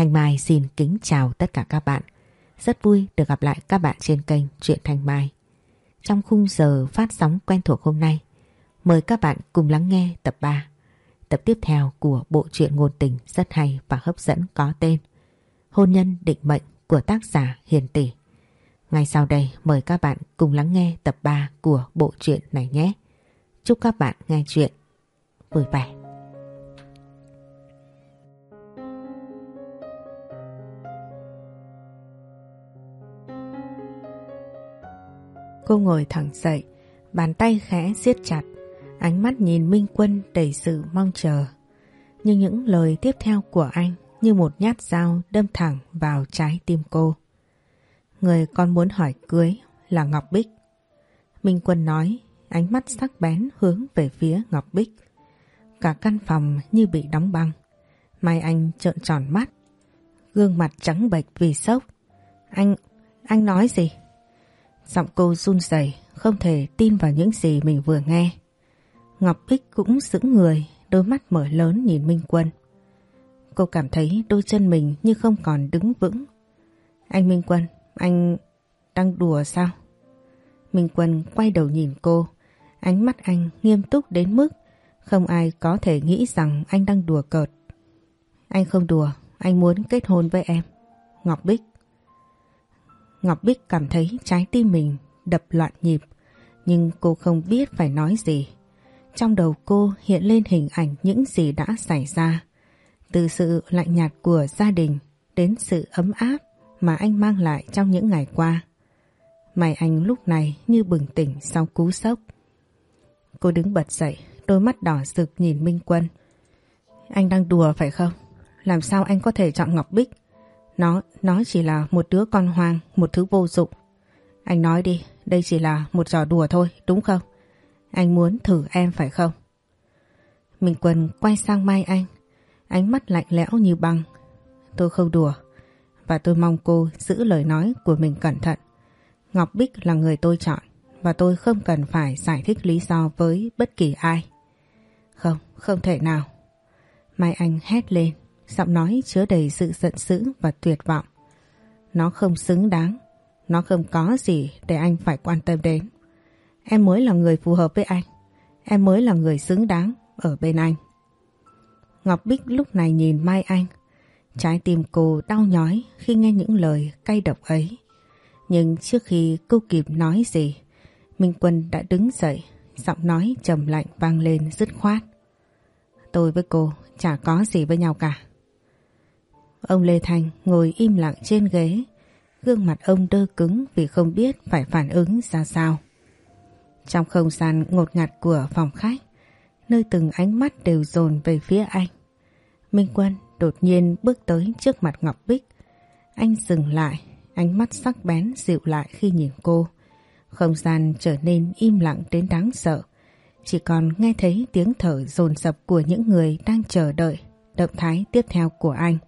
Thanh Mai xin kính chào tất cả các bạn. Rất vui được gặp lại các bạn trên kênh Truyện Thanh Mai. Trong khung giờ phát sóng quen thuộc hôm nay, mời các bạn cùng lắng nghe tập 3. Tập tiếp theo của bộ truyện ngôn tình rất hay và hấp dẫn có tên Hôn nhân định mệnh của tác giả Hiền Tỷ. Ngay sau đây mời các bạn cùng lắng nghe tập 3 của bộ truyện này nhé. Chúc các bạn nghe chuyện vui vẻ. Cô ngồi thẳng dậy, bàn tay khẽ siết chặt, ánh mắt nhìn Minh Quân đầy sự mong chờ. Nhưng những lời tiếp theo của anh như một nhát dao đâm thẳng vào trái tim cô. Người con muốn hỏi cưới là Ngọc Bích. Minh Quân nói, ánh mắt sắc bén hướng về phía Ngọc Bích. Cả căn phòng như bị đóng băng. Mai Anh trợn tròn mắt, gương mặt trắng bệch vì sốc. Anh, anh nói gì? Giọng cô run rẩy, không thể tin vào những gì mình vừa nghe. Ngọc Bích cũng sững người, đôi mắt mở lớn nhìn Minh Quân. Cô cảm thấy đôi chân mình như không còn đứng vững. Anh Minh Quân, anh đang đùa sao? Minh Quân quay đầu nhìn cô, ánh mắt anh nghiêm túc đến mức không ai có thể nghĩ rằng anh đang đùa cợt. Anh không đùa, anh muốn kết hôn với em. Ngọc Bích. Ngọc Bích cảm thấy trái tim mình đập loạn nhịp, nhưng cô không biết phải nói gì. Trong đầu cô hiện lên hình ảnh những gì đã xảy ra. Từ sự lạnh nhạt của gia đình đến sự ấm áp mà anh mang lại trong những ngày qua. Mày anh lúc này như bừng tỉnh sau cú sốc. Cô đứng bật dậy, đôi mắt đỏ rực nhìn Minh Quân. Anh đang đùa phải không? Làm sao anh có thể chọn Ngọc Bích? Nó, nó chỉ là một đứa con hoang, một thứ vô dụng. Anh nói đi, đây chỉ là một trò đùa thôi, đúng không? Anh muốn thử em phải không? Minh Quân quay sang Mai Anh, ánh mắt lạnh lẽo như băng. Tôi không đùa, và tôi mong cô giữ lời nói của mình cẩn thận. Ngọc Bích là người tôi chọn và tôi không cần phải giải thích lý do với bất kỳ ai. Không, không thể nào. Mai Anh hét lên, giọng nói chứa đầy sự giận dữ và tuyệt vọng. Nó không xứng đáng, nó không có gì để anh phải quan tâm đến. Em mới là người phù hợp với anh, em mới là người xứng đáng ở bên anh. Ngọc Bích lúc này nhìn Mai Anh Trái tim cô đau nhói khi nghe những lời cay độc ấy. Nhưng trước khi cô kịp nói gì, Minh Quân đã đứng dậy, giọng nói trầm lạnh vang lên dứt khoát. Tôi với cô chả có gì với nhau cả. Ông Lê thành ngồi im lặng trên ghế, gương mặt ông đơ cứng vì không biết phải phản ứng ra sao. Trong không gian ngột ngạt của phòng khách, nơi từng ánh mắt đều dồn về phía anh. Minh Quân đột nhiên bước tới trước mặt Ngọc Bích. Anh dừng lại, ánh mắt sắc bén dịu lại khi nhìn cô. Không gian trở nên im lặng đến đáng sợ. Chỉ còn nghe thấy tiếng thở dồn dập của những người đang chờ đợi động thái tiếp theo của anh.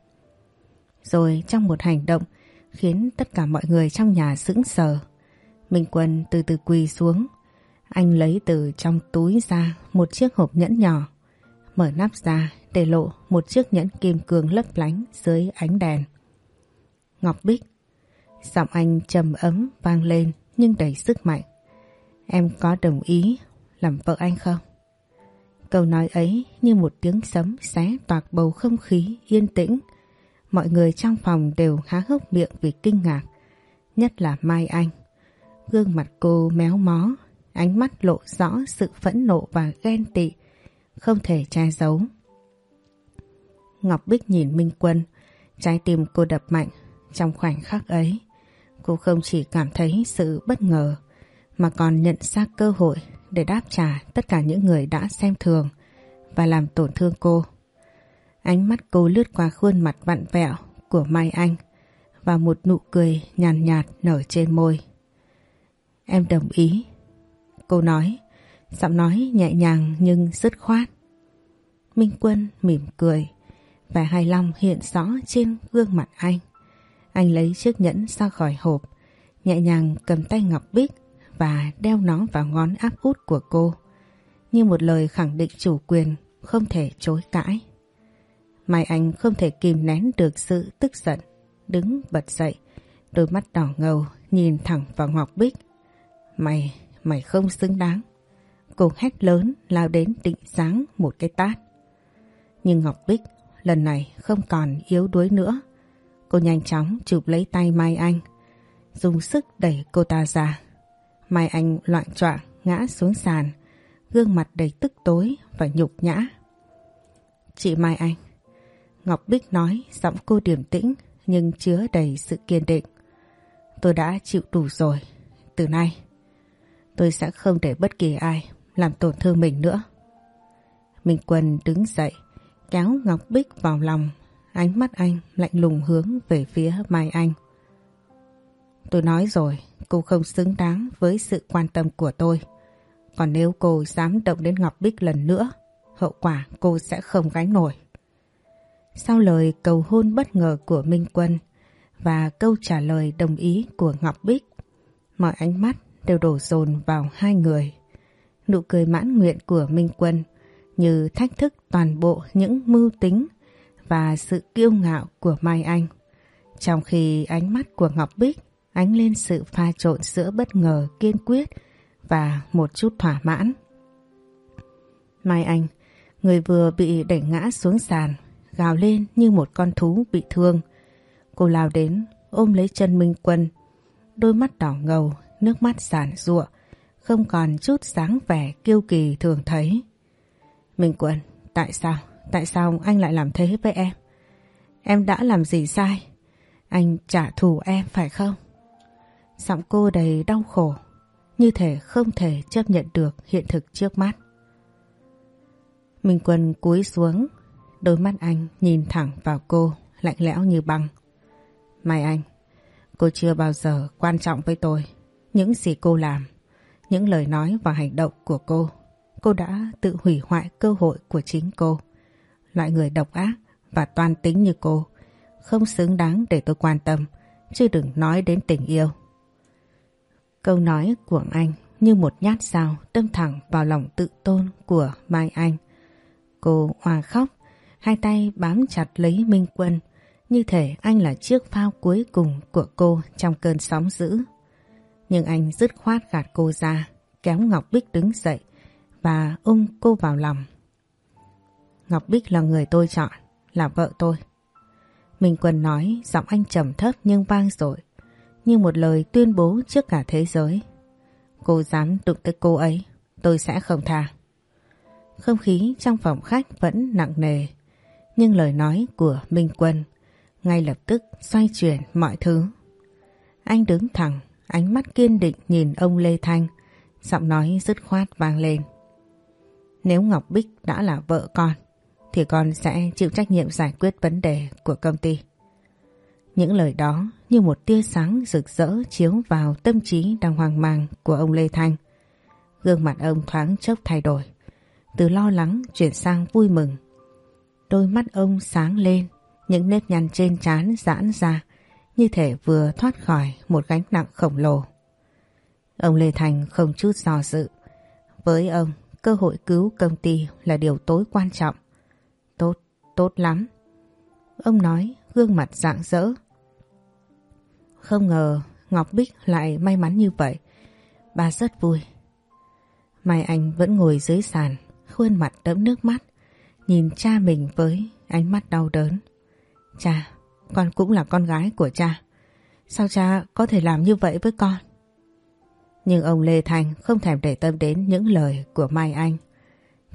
Rồi trong một hành động khiến tất cả mọi người trong nhà sững sờ. Minh Quân từ từ quỳ xuống. Anh lấy từ trong túi ra một chiếc hộp nhẫn nhỏ. Mở nắp ra để lộ một chiếc nhẫn kim cương lấp lánh dưới ánh đèn. Ngọc Bích, giọng anh trầm ấm vang lên nhưng đầy sức mạnh. Em có đồng ý làm vợ anh không? Câu nói ấy như một tiếng sấm xé toạc bầu không khí yên tĩnh. Mọi người trong phòng đều há hốc miệng vì kinh ngạc, nhất là Mai Anh. Gương mặt cô méo mó, ánh mắt lộ rõ sự phẫn nộ và ghen tị, không thể che giấu. Ngọc Bích nhìn Minh Quân, trái tim cô đập mạnh trong khoảnh khắc ấy. Cô không chỉ cảm thấy sự bất ngờ mà còn nhận ra cơ hội để đáp trả tất cả những người đã xem thường và làm tổn thương cô. Ánh mắt cô lướt qua khuôn mặt vặn vẹo của Mai Anh và một nụ cười nhàn nhạt, nhạt nở trên môi. Em đồng ý. Cô nói, giọng nói nhẹ nhàng nhưng dứt khoát. Minh Quân mỉm cười, Vẻ hài lòng hiện rõ trên gương mặt anh. Anh lấy chiếc nhẫn ra khỏi hộp, nhẹ nhàng cầm tay Ngọc Bích và đeo nó vào ngón áp út của cô. Như một lời khẳng định chủ quyền không thể chối cãi. Mai Anh không thể kìm nén được sự tức giận, đứng bật dậy, đôi mắt đỏ ngầu nhìn thẳng vào Ngọc Bích. Mày, mày không xứng đáng. Cô hét lớn lao đến định giáng một cái tát. Nhưng Ngọc Bích lần này không còn yếu đuối nữa. Cô nhanh chóng chụp lấy tay Mai Anh, dùng sức đẩy cô ta ra. Mai Anh loạn choạng ngã xuống sàn, gương mặt đầy tức tối và nhục nhã. Chị Mai Anh Ngọc Bích nói giọng cô điềm tĩnh nhưng chứa đầy sự kiên định. Tôi đã chịu đủ rồi. Từ nay, tôi sẽ không để bất kỳ ai làm tổn thương mình nữa. Minh Quân đứng dậy, kéo Ngọc Bích vào lòng, ánh mắt anh lạnh lùng hướng về phía Mai Anh. Tôi nói rồi, cô không xứng đáng với sự quan tâm của tôi. Còn nếu cô dám động đến Ngọc Bích lần nữa, hậu quả cô sẽ không gánh nổi. Sau lời cầu hôn bất ngờ của Minh Quân và câu trả lời đồng ý của Ngọc Bích, mọi ánh mắt đều đổ dồn vào hai người. Nụ cười mãn nguyện của Minh Quân như thách thức toàn bộ những mưu tính và sự kiêu ngạo của Mai Anh. Trong khi ánh mắt của Ngọc Bích ánh lên sự pha trộn giữa bất ngờ kiên quyết và một chút thỏa mãn. Mai Anh, người vừa bị đẩy ngã xuống sàn, gào lên như một con thú bị thương. Cô lao đến, ôm lấy chân Minh Quân, đôi mắt đỏ ngầu, nước mắt giản ruộng, không còn chút dáng vẻ kiêu kỳ thường thấy. Minh Quân, tại sao? Tại sao anh lại làm thế với em? Em đã làm gì sai? Anh trả thù em phải không? Giọng cô đầy đau khổ, như thể không thể chấp nhận được hiện thực trước mắt. Minh Quân cúi xuống, đôi mắt anh nhìn thẳng vào cô, lạnh lẽo như băng. Mai anh, cô chưa bao giờ quan trọng với tôi. Những gì cô làm, những lời nói và hành động của cô, cô đã tự hủy hoại cơ hội của chính cô. Loại người độc ác và toan tính như cô, không xứng đáng để tôi quan tâm, chứ đừng nói đến tình yêu. Câu nói của anh như một nhát dao đâm thẳng vào lòng tự tôn của Mai Anh. Cô hòa khóc, hai tay bám chặt lấy Minh Quân, như thể anh là chiếc phao cuối cùng của cô trong cơn sóng dữ. Nhưng anh dứt khoát gạt cô ra, kéo Ngọc Bích đứng dậy và ôm cô vào lòng. Ngọc Bích là người tôi chọn, là vợ tôi. Minh Quân nói giọng anh trầm thấp nhưng vang dội như một lời tuyên bố trước cả thế giới. Cô dám đụng tới cô ấy, tôi sẽ không tha. Không khí trong phòng khách vẫn nặng nề, nhưng lời nói của Minh Quân ngay lập tức xoay chuyển mọi thứ. Anh đứng thẳng, ánh mắt kiên định nhìn ông Lê Thanh, giọng nói dứt khoát vang lên. Nếu Ngọc Bích đã là vợ con, thì con sẽ chịu trách nhiệm giải quyết vấn đề của công ty. Những lời đó như một tia sáng rực rỡ chiếu vào tâm trí đang hoang mang của ông Lê Thanh. Gương mặt ông thoáng chốc thay đổi, từ lo lắng chuyển sang vui mừng. Đôi mắt ông sáng lên, những nếp nhăn trên trán giãn ra, như thể vừa thoát khỏi một gánh nặng khổng lồ. Ông Lê Thành không chút do dự. Với ông, cơ hội cứu công ty là điều tối quan trọng. Tốt, tốt lắm. Ông nói gương mặt rạng rỡ. Không ngờ Ngọc Bích lại may mắn như vậy. Bà rất vui. Mai Anh vẫn ngồi dưới sàn, khuôn mặt đẫm nước mắt, nhìn cha mình với ánh mắt đau đớn. Cha, con cũng là con gái của cha. Sao cha có thể làm như vậy với con? Nhưng ông Lê Thành không thèm để tâm đến những lời của Mai Anh.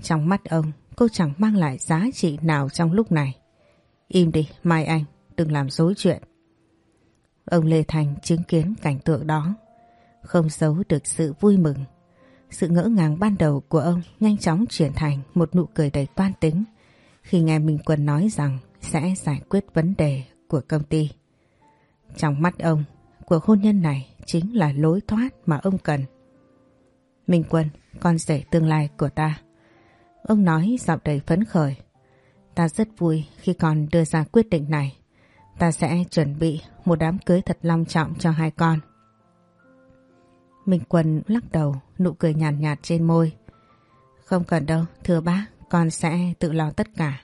Trong mắt ông, cô chẳng mang lại giá trị nào trong lúc này. Im đi, Mai Anh, đừng làm dối chuyện. Ông Lê Thành chứng kiến cảnh tượng đó, không giấu được sự vui mừng. Sự ngỡ ngàng ban đầu của ông nhanh chóng chuyển thành một nụ cười đầy toan tính khi nghe Minh Quân nói rằng sẽ giải quyết vấn đề của công ty. Trong mắt ông, cuộc hôn nhân này chính là lối thoát mà ông cần. Minh Quân, con rể tương lai của ta. Ông nói giọng đầy phấn khởi. Ta rất vui khi con đưa ra quyết định này. Ta sẽ chuẩn bị một đám cưới thật long trọng cho hai con. Minh Quân lắc đầu, nụ cười nhàn nhạt, nhạt trên môi. Không cần đâu, thưa bác, con sẽ tự lo tất cả.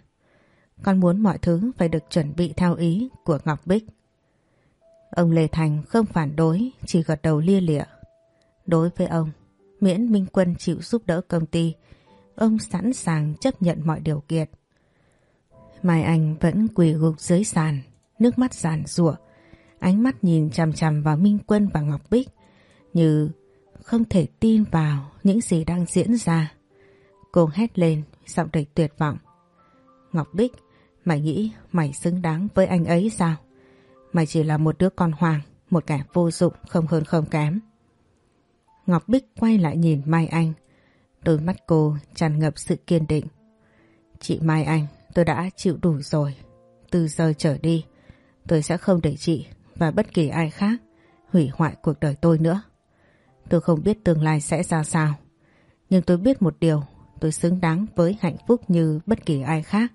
con muốn mọi thứ phải được chuẩn bị theo ý của Ngọc Bích. Ông Lê Thành không phản đối, chỉ gật đầu lia lịa. Đối với ông, miễn Minh Quân chịu giúp đỡ công ty, ông sẵn sàng chấp nhận mọi điều kiện. Mai Anh vẫn quỳ gục dưới sàn, nước mắt giàn rụa, ánh mắt nhìn chằm chằm vào Minh Quân và Ngọc Bích như không thể tin vào những gì đang diễn ra. Cô hét lên, giọng đầy tuyệt vọng. Ngọc Bích, mày nghĩ mày xứng đáng với anh ấy sao? Mày chỉ là một đứa con hoàng, một kẻ vô dụng không hơn không kém. Ngọc Bích quay lại nhìn Mai Anh. Đôi mắt cô tràn ngập sự kiên định. Chị Mai Anh, tôi đã chịu đủ rồi. Từ giờ trở đi, tôi sẽ không để chị và bất kỳ ai khác hủy hoại cuộc đời tôi nữa. Tôi không biết tương lai sẽ ra sao. Nhưng tôi biết một điều, tôi xứng đáng với hạnh phúc như bất kỳ ai khác.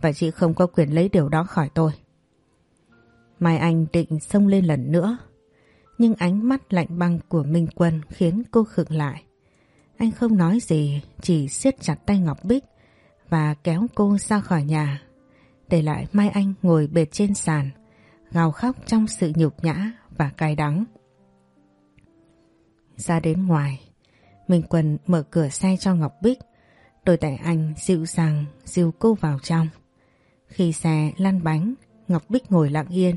Và chị không có quyền lấy điều đó khỏi tôi. Mai Anh định xông lên lần nữa. Nhưng ánh mắt lạnh băng của Minh Quân khiến cô khựng lại. Anh không nói gì, chỉ siết chặt tay Ngọc Bích và kéo cô ra khỏi nhà. Để lại Mai Anh ngồi bệt trên sàn, gào khóc trong sự nhục nhã và cay đắng. Ra đến ngoài, Minh Quân mở cửa xe cho Ngọc Bích, đôi tay anh dịu dàng dìu cô vào trong. Khi xe lăn bánh, Ngọc Bích ngồi lặng yên,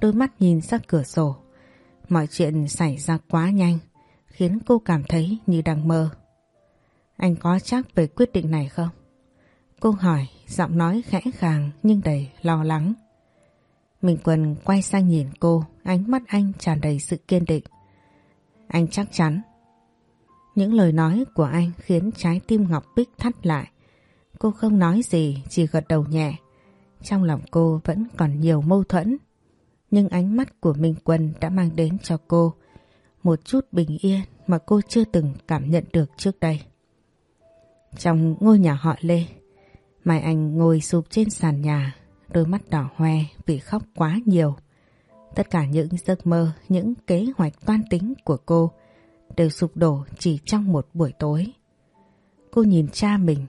đôi mắt nhìn ra cửa sổ. Mọi chuyện xảy ra quá nhanh, khiến cô cảm thấy như đang mơ. Anh có chắc về quyết định này không? Cô hỏi, giọng nói khẽ khàng nhưng đầy lo lắng. Minh Quân quay sang nhìn cô, ánh mắt anh tràn đầy sự kiên định. Anh chắc chắn. Những lời nói của anh khiến trái tim Ngọc Bích thắt lại. Cô không nói gì, chỉ gật đầu nhẹ. Trong lòng cô vẫn còn nhiều mâu thuẫn. Nhưng ánh mắt của Minh Quân đã mang đến cho cô một chút bình yên mà cô chưa từng cảm nhận được trước đây. Trong ngôi nhà họ Lê, Mai Anh ngồi sụp trên sàn nhà, đôi mắt đỏ hoe vì khóc quá nhiều. Tất cả những giấc mơ, những kế hoạch toan tính của cô đều sụp đổ chỉ trong một buổi tối. Cô nhìn cha mình,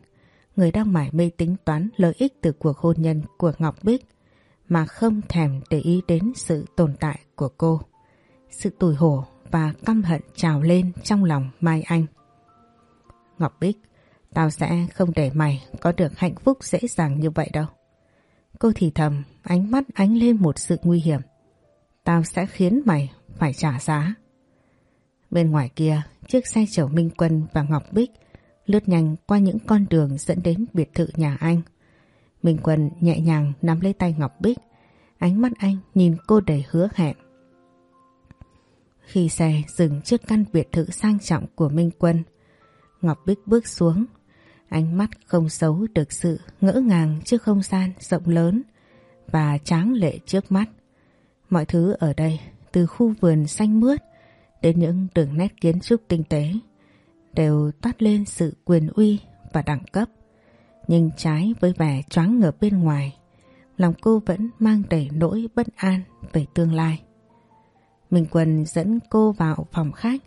người đang mải mê tính toán lợi ích từ cuộc hôn nhân của Ngọc Bích mà không thèm để ý đến sự tồn tại của cô. Sự tủi hổ và căm hận trào lên trong lòng Mai Anh. Ngọc Bích, tao sẽ không để mày có được hạnh phúc dễ dàng như vậy đâu. Cô thì thầm, ánh mắt ánh lên một sự nguy hiểm. Tao sẽ khiến mày phải trả giá. Bên ngoài kia, chiếc xe chở Minh Quân và Ngọc Bích lướt nhanh qua những con đường dẫn đến biệt thự nhà anh. Minh Quân nhẹ nhàng nắm lấy tay Ngọc Bích, ánh mắt anh nhìn cô đầy hứa hẹn. Khi xe dừng trước căn biệt thự sang trọng của Minh Quân, Ngọc Bích bước xuống, ánh mắt không xấu được sự ngỡ ngàng trước không gian rộng lớn và tráng lệ trước mắt. Mọi thứ ở đây, từ khu vườn xanh mướt đến những đường nét kiến trúc tinh tế, đều toát lên sự quyền uy và đẳng cấp. Nhưng trái với vẻ choáng ngợp bên ngoài, lòng cô vẫn mang đầy nỗi bất an về tương lai. Minh Quân dẫn cô vào phòng khách,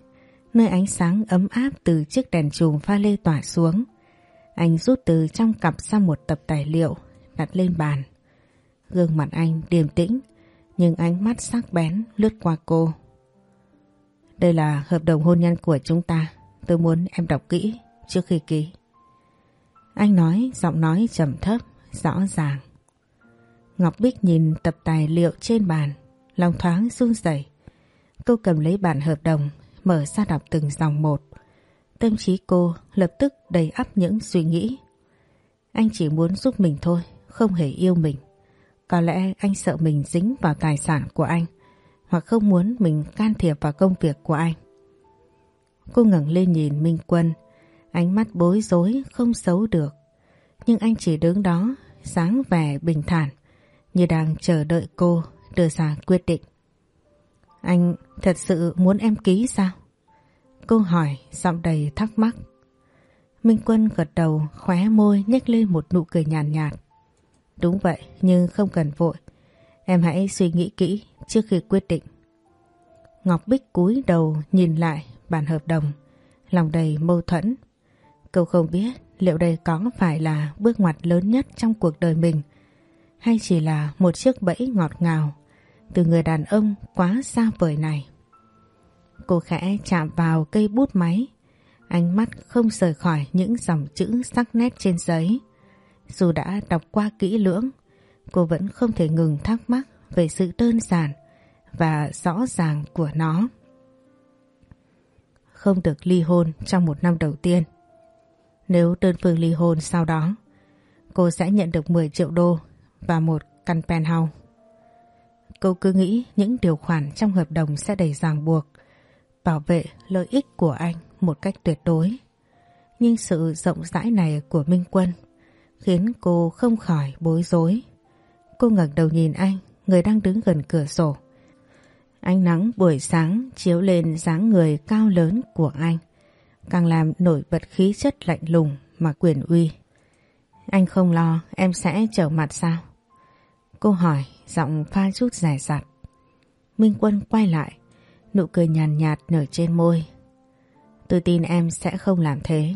nơi ánh sáng ấm áp từ chiếc đèn chùm pha lê tỏa xuống. Anh rút từ trong cặp ra một tập tài liệu đặt lên bàn. Gương mặt anh điềm tĩnh, nhưng ánh mắt sắc bén lướt qua cô. Đây là hợp đồng hôn nhân của chúng ta. Tôi muốn em đọc kỹ trước khi ký. Anh nói giọng nói trầm thấp, rõ ràng. Ngọc Bích nhìn tập tài liệu trên bàn, lòng thoáng run rẩy. Cô cầm lấy bản hợp đồng, mở ra đọc từng dòng một. Tâm trí cô lập tức đầy ắp những suy nghĩ. Anh chỉ muốn giúp mình thôi, không hề yêu mình. Có lẽ anh sợ mình dính vào tài sản của anh hoặc không muốn mình can thiệp vào công việc của anh. Cô ngẩng lên nhìn Minh Quân, ánh mắt bối rối không xấu được. Nhưng anh chỉ đứng đó, sáng vẻ bình thản, như đang chờ đợi cô đưa ra quyết định. Anh thật sự muốn em ký sao? Cô hỏi giọng đầy thắc mắc. Minh Quân gật đầu khóe môi nhếch lên một nụ cười nhàn nhạt, nhạt. Đúng vậy nhưng không cần vội. Em hãy suy nghĩ kỹ trước khi quyết định. Ngọc Bích cúi đầu nhìn lại bản hợp đồng, lòng đầy mâu thuẫn. Cô không biết liệu đây có phải là bước ngoặt lớn nhất trong cuộc đời mình hay chỉ là một chiếc bẫy ngọt ngào từ người đàn ông quá xa vời này. Cô khẽ chạm vào cây bút máy, ánh mắt không rời khỏi những dòng chữ sắc nét trên giấy. Dù đã đọc qua kỹ lưỡng, cô vẫn không thể ngừng thắc mắc về sự đơn giản và rõ ràng của nó. Không được ly hôn trong một năm đầu tiên. Nếu đơn phương ly hôn sau đó, cô sẽ nhận được 10 triệu đô và một căn penthouse. Cô cứ nghĩ những điều khoản trong hợp đồng sẽ đầy ràng buộc, bảo vệ lợi ích của anh một cách tuyệt đối. Nhưng sự rộng rãi này của Minh Quân khiến cô không khỏi bối rối. Cô ngẩng đầu nhìn anh, người đang đứng gần cửa sổ. Ánh nắng buổi sáng chiếu lên dáng người cao lớn của anh, càng làm nổi bật khí chất lạnh lùng mà quyền uy. Anh không lo em sẽ trở mặt sao? Cô hỏi giọng pha chút rẻ rặt. Minh Quân quay lại, nụ cười nhàn nhạt, nhạt nở trên môi. Tôi tin em sẽ không làm thế.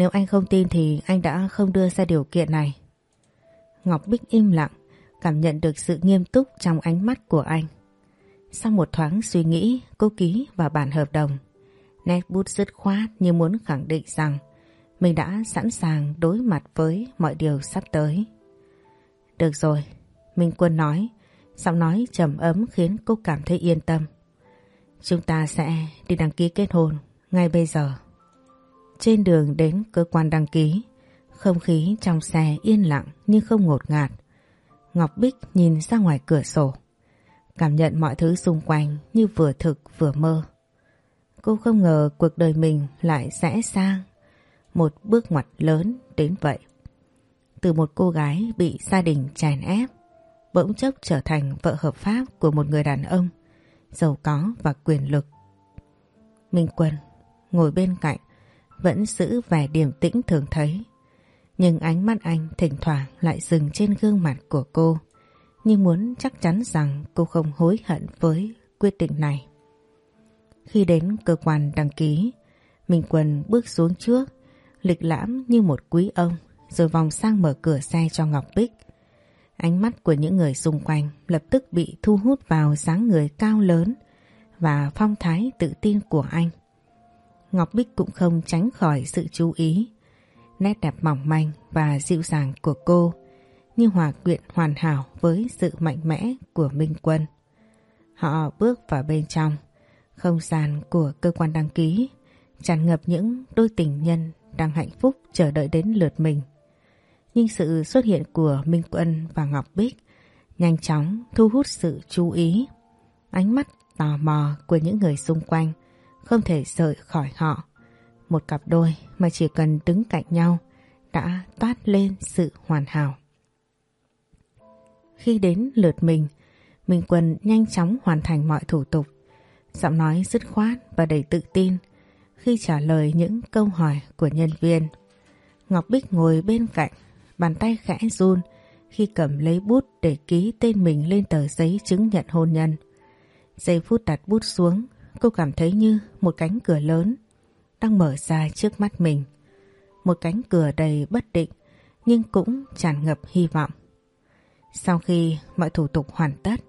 Nếu anh không tin thì anh đã không đưa ra điều kiện này. Ngọc Bích im lặng, cảm nhận được sự nghiêm túc trong ánh mắt của anh. Sau một thoáng suy nghĩ, cô ký vào bản hợp đồng. Nét bút dứt khoát như muốn khẳng định rằng mình đã sẵn sàng đối mặt với mọi điều sắp tới. Được rồi, Minh Quân nói, giọng nói trầm ấm khiến cô cảm thấy yên tâm. Chúng ta sẽ đi đăng ký kết hôn ngay bây giờ. Trên đường đến cơ quan đăng ký, không khí trong xe yên lặng nhưng không ngột ngạt. Ngọc Bích nhìn ra ngoài cửa sổ, cảm nhận mọi thứ xung quanh như vừa thực vừa mơ. Cô không ngờ cuộc đời mình lại sẽ sang một bước ngoặt lớn đến vậy. Từ một cô gái bị gia đình chèn ép, bỗng chốc trở thành vợ hợp pháp của một người đàn ông, giàu có và quyền lực. Minh Quân ngồi bên cạnh, vẫn giữ vẻ điềm tĩnh thường thấy. Nhưng ánh mắt anh thỉnh thoảng lại dừng trên gương mặt của cô, như muốn chắc chắn rằng cô không hối hận với quyết định này. Khi đến cơ quan đăng ký, Minh Quân bước xuống trước, lịch lãm như một quý ông, rồi vòng sang mở cửa xe cho Ngọc Bích. Ánh mắt của những người xung quanh lập tức bị thu hút vào dáng người cao lớn và phong thái tự tin của anh. Ngọc Bích cũng không tránh khỏi sự chú ý. Nét đẹp mỏng manh và dịu dàng của cô như hòa quyện hoàn hảo với sự mạnh mẽ của Minh Quân. Họ bước vào bên trong, không gian của cơ quan đăng ký tràn ngập những đôi tình nhân đang hạnh phúc chờ đợi đến lượt mình. Nhưng sự xuất hiện của Minh Quân và Ngọc Bích nhanh chóng thu hút sự chú ý. Ánh mắt tò mò của những người xung quanh không thể rời khỏi họ. Một cặp đôi mà chỉ cần đứng cạnh nhau đã toát lên sự hoàn hảo. Khi đến lượt mình, Minh Quân nhanh chóng hoàn thành mọi thủ tục. Giọng nói dứt khoát và đầy tự tin khi trả lời những câu hỏi của nhân viên. Ngọc Bích ngồi bên cạnh, bàn tay khẽ run khi cầm lấy bút để ký tên mình lên tờ giấy chứng nhận hôn nhân. Giây phút đặt bút xuống, cô cảm thấy như một cánh cửa lớn đang mở ra trước mắt mình. Một cánh cửa đầy bất định nhưng cũng tràn ngập hy vọng. Sau khi mọi thủ tục hoàn tất,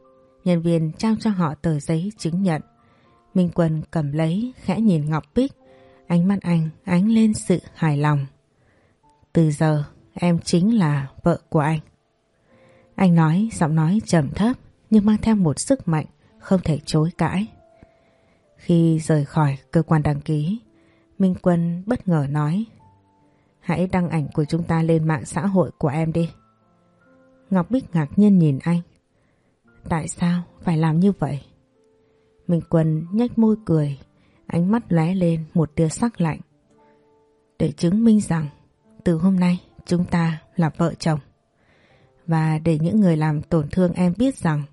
nhân viên trao cho họ tờ giấy chứng nhận. Minh Quân cầm lấy khẽ nhìn Ngọc Bích, ánh mắt anh ánh lên sự hài lòng. Từ giờ em chính là vợ của anh. Anh nói giọng nói trầm thấp nhưng mang theo một sức mạnh không thể chối cãi. Khi rời khỏi cơ quan đăng ký, Minh Quân bất ngờ nói Hãy đăng ảnh của chúng ta lên mạng xã hội của em đi. Ngọc Bích ngạc nhiên nhìn anh. Tại sao phải làm như vậy? Minh Quân nhếch môi cười, ánh mắt lóe lên một tia sắc lạnh. Để chứng minh rằng từ hôm nay chúng ta là vợ chồng. Và để những người làm tổn thương em biết rằng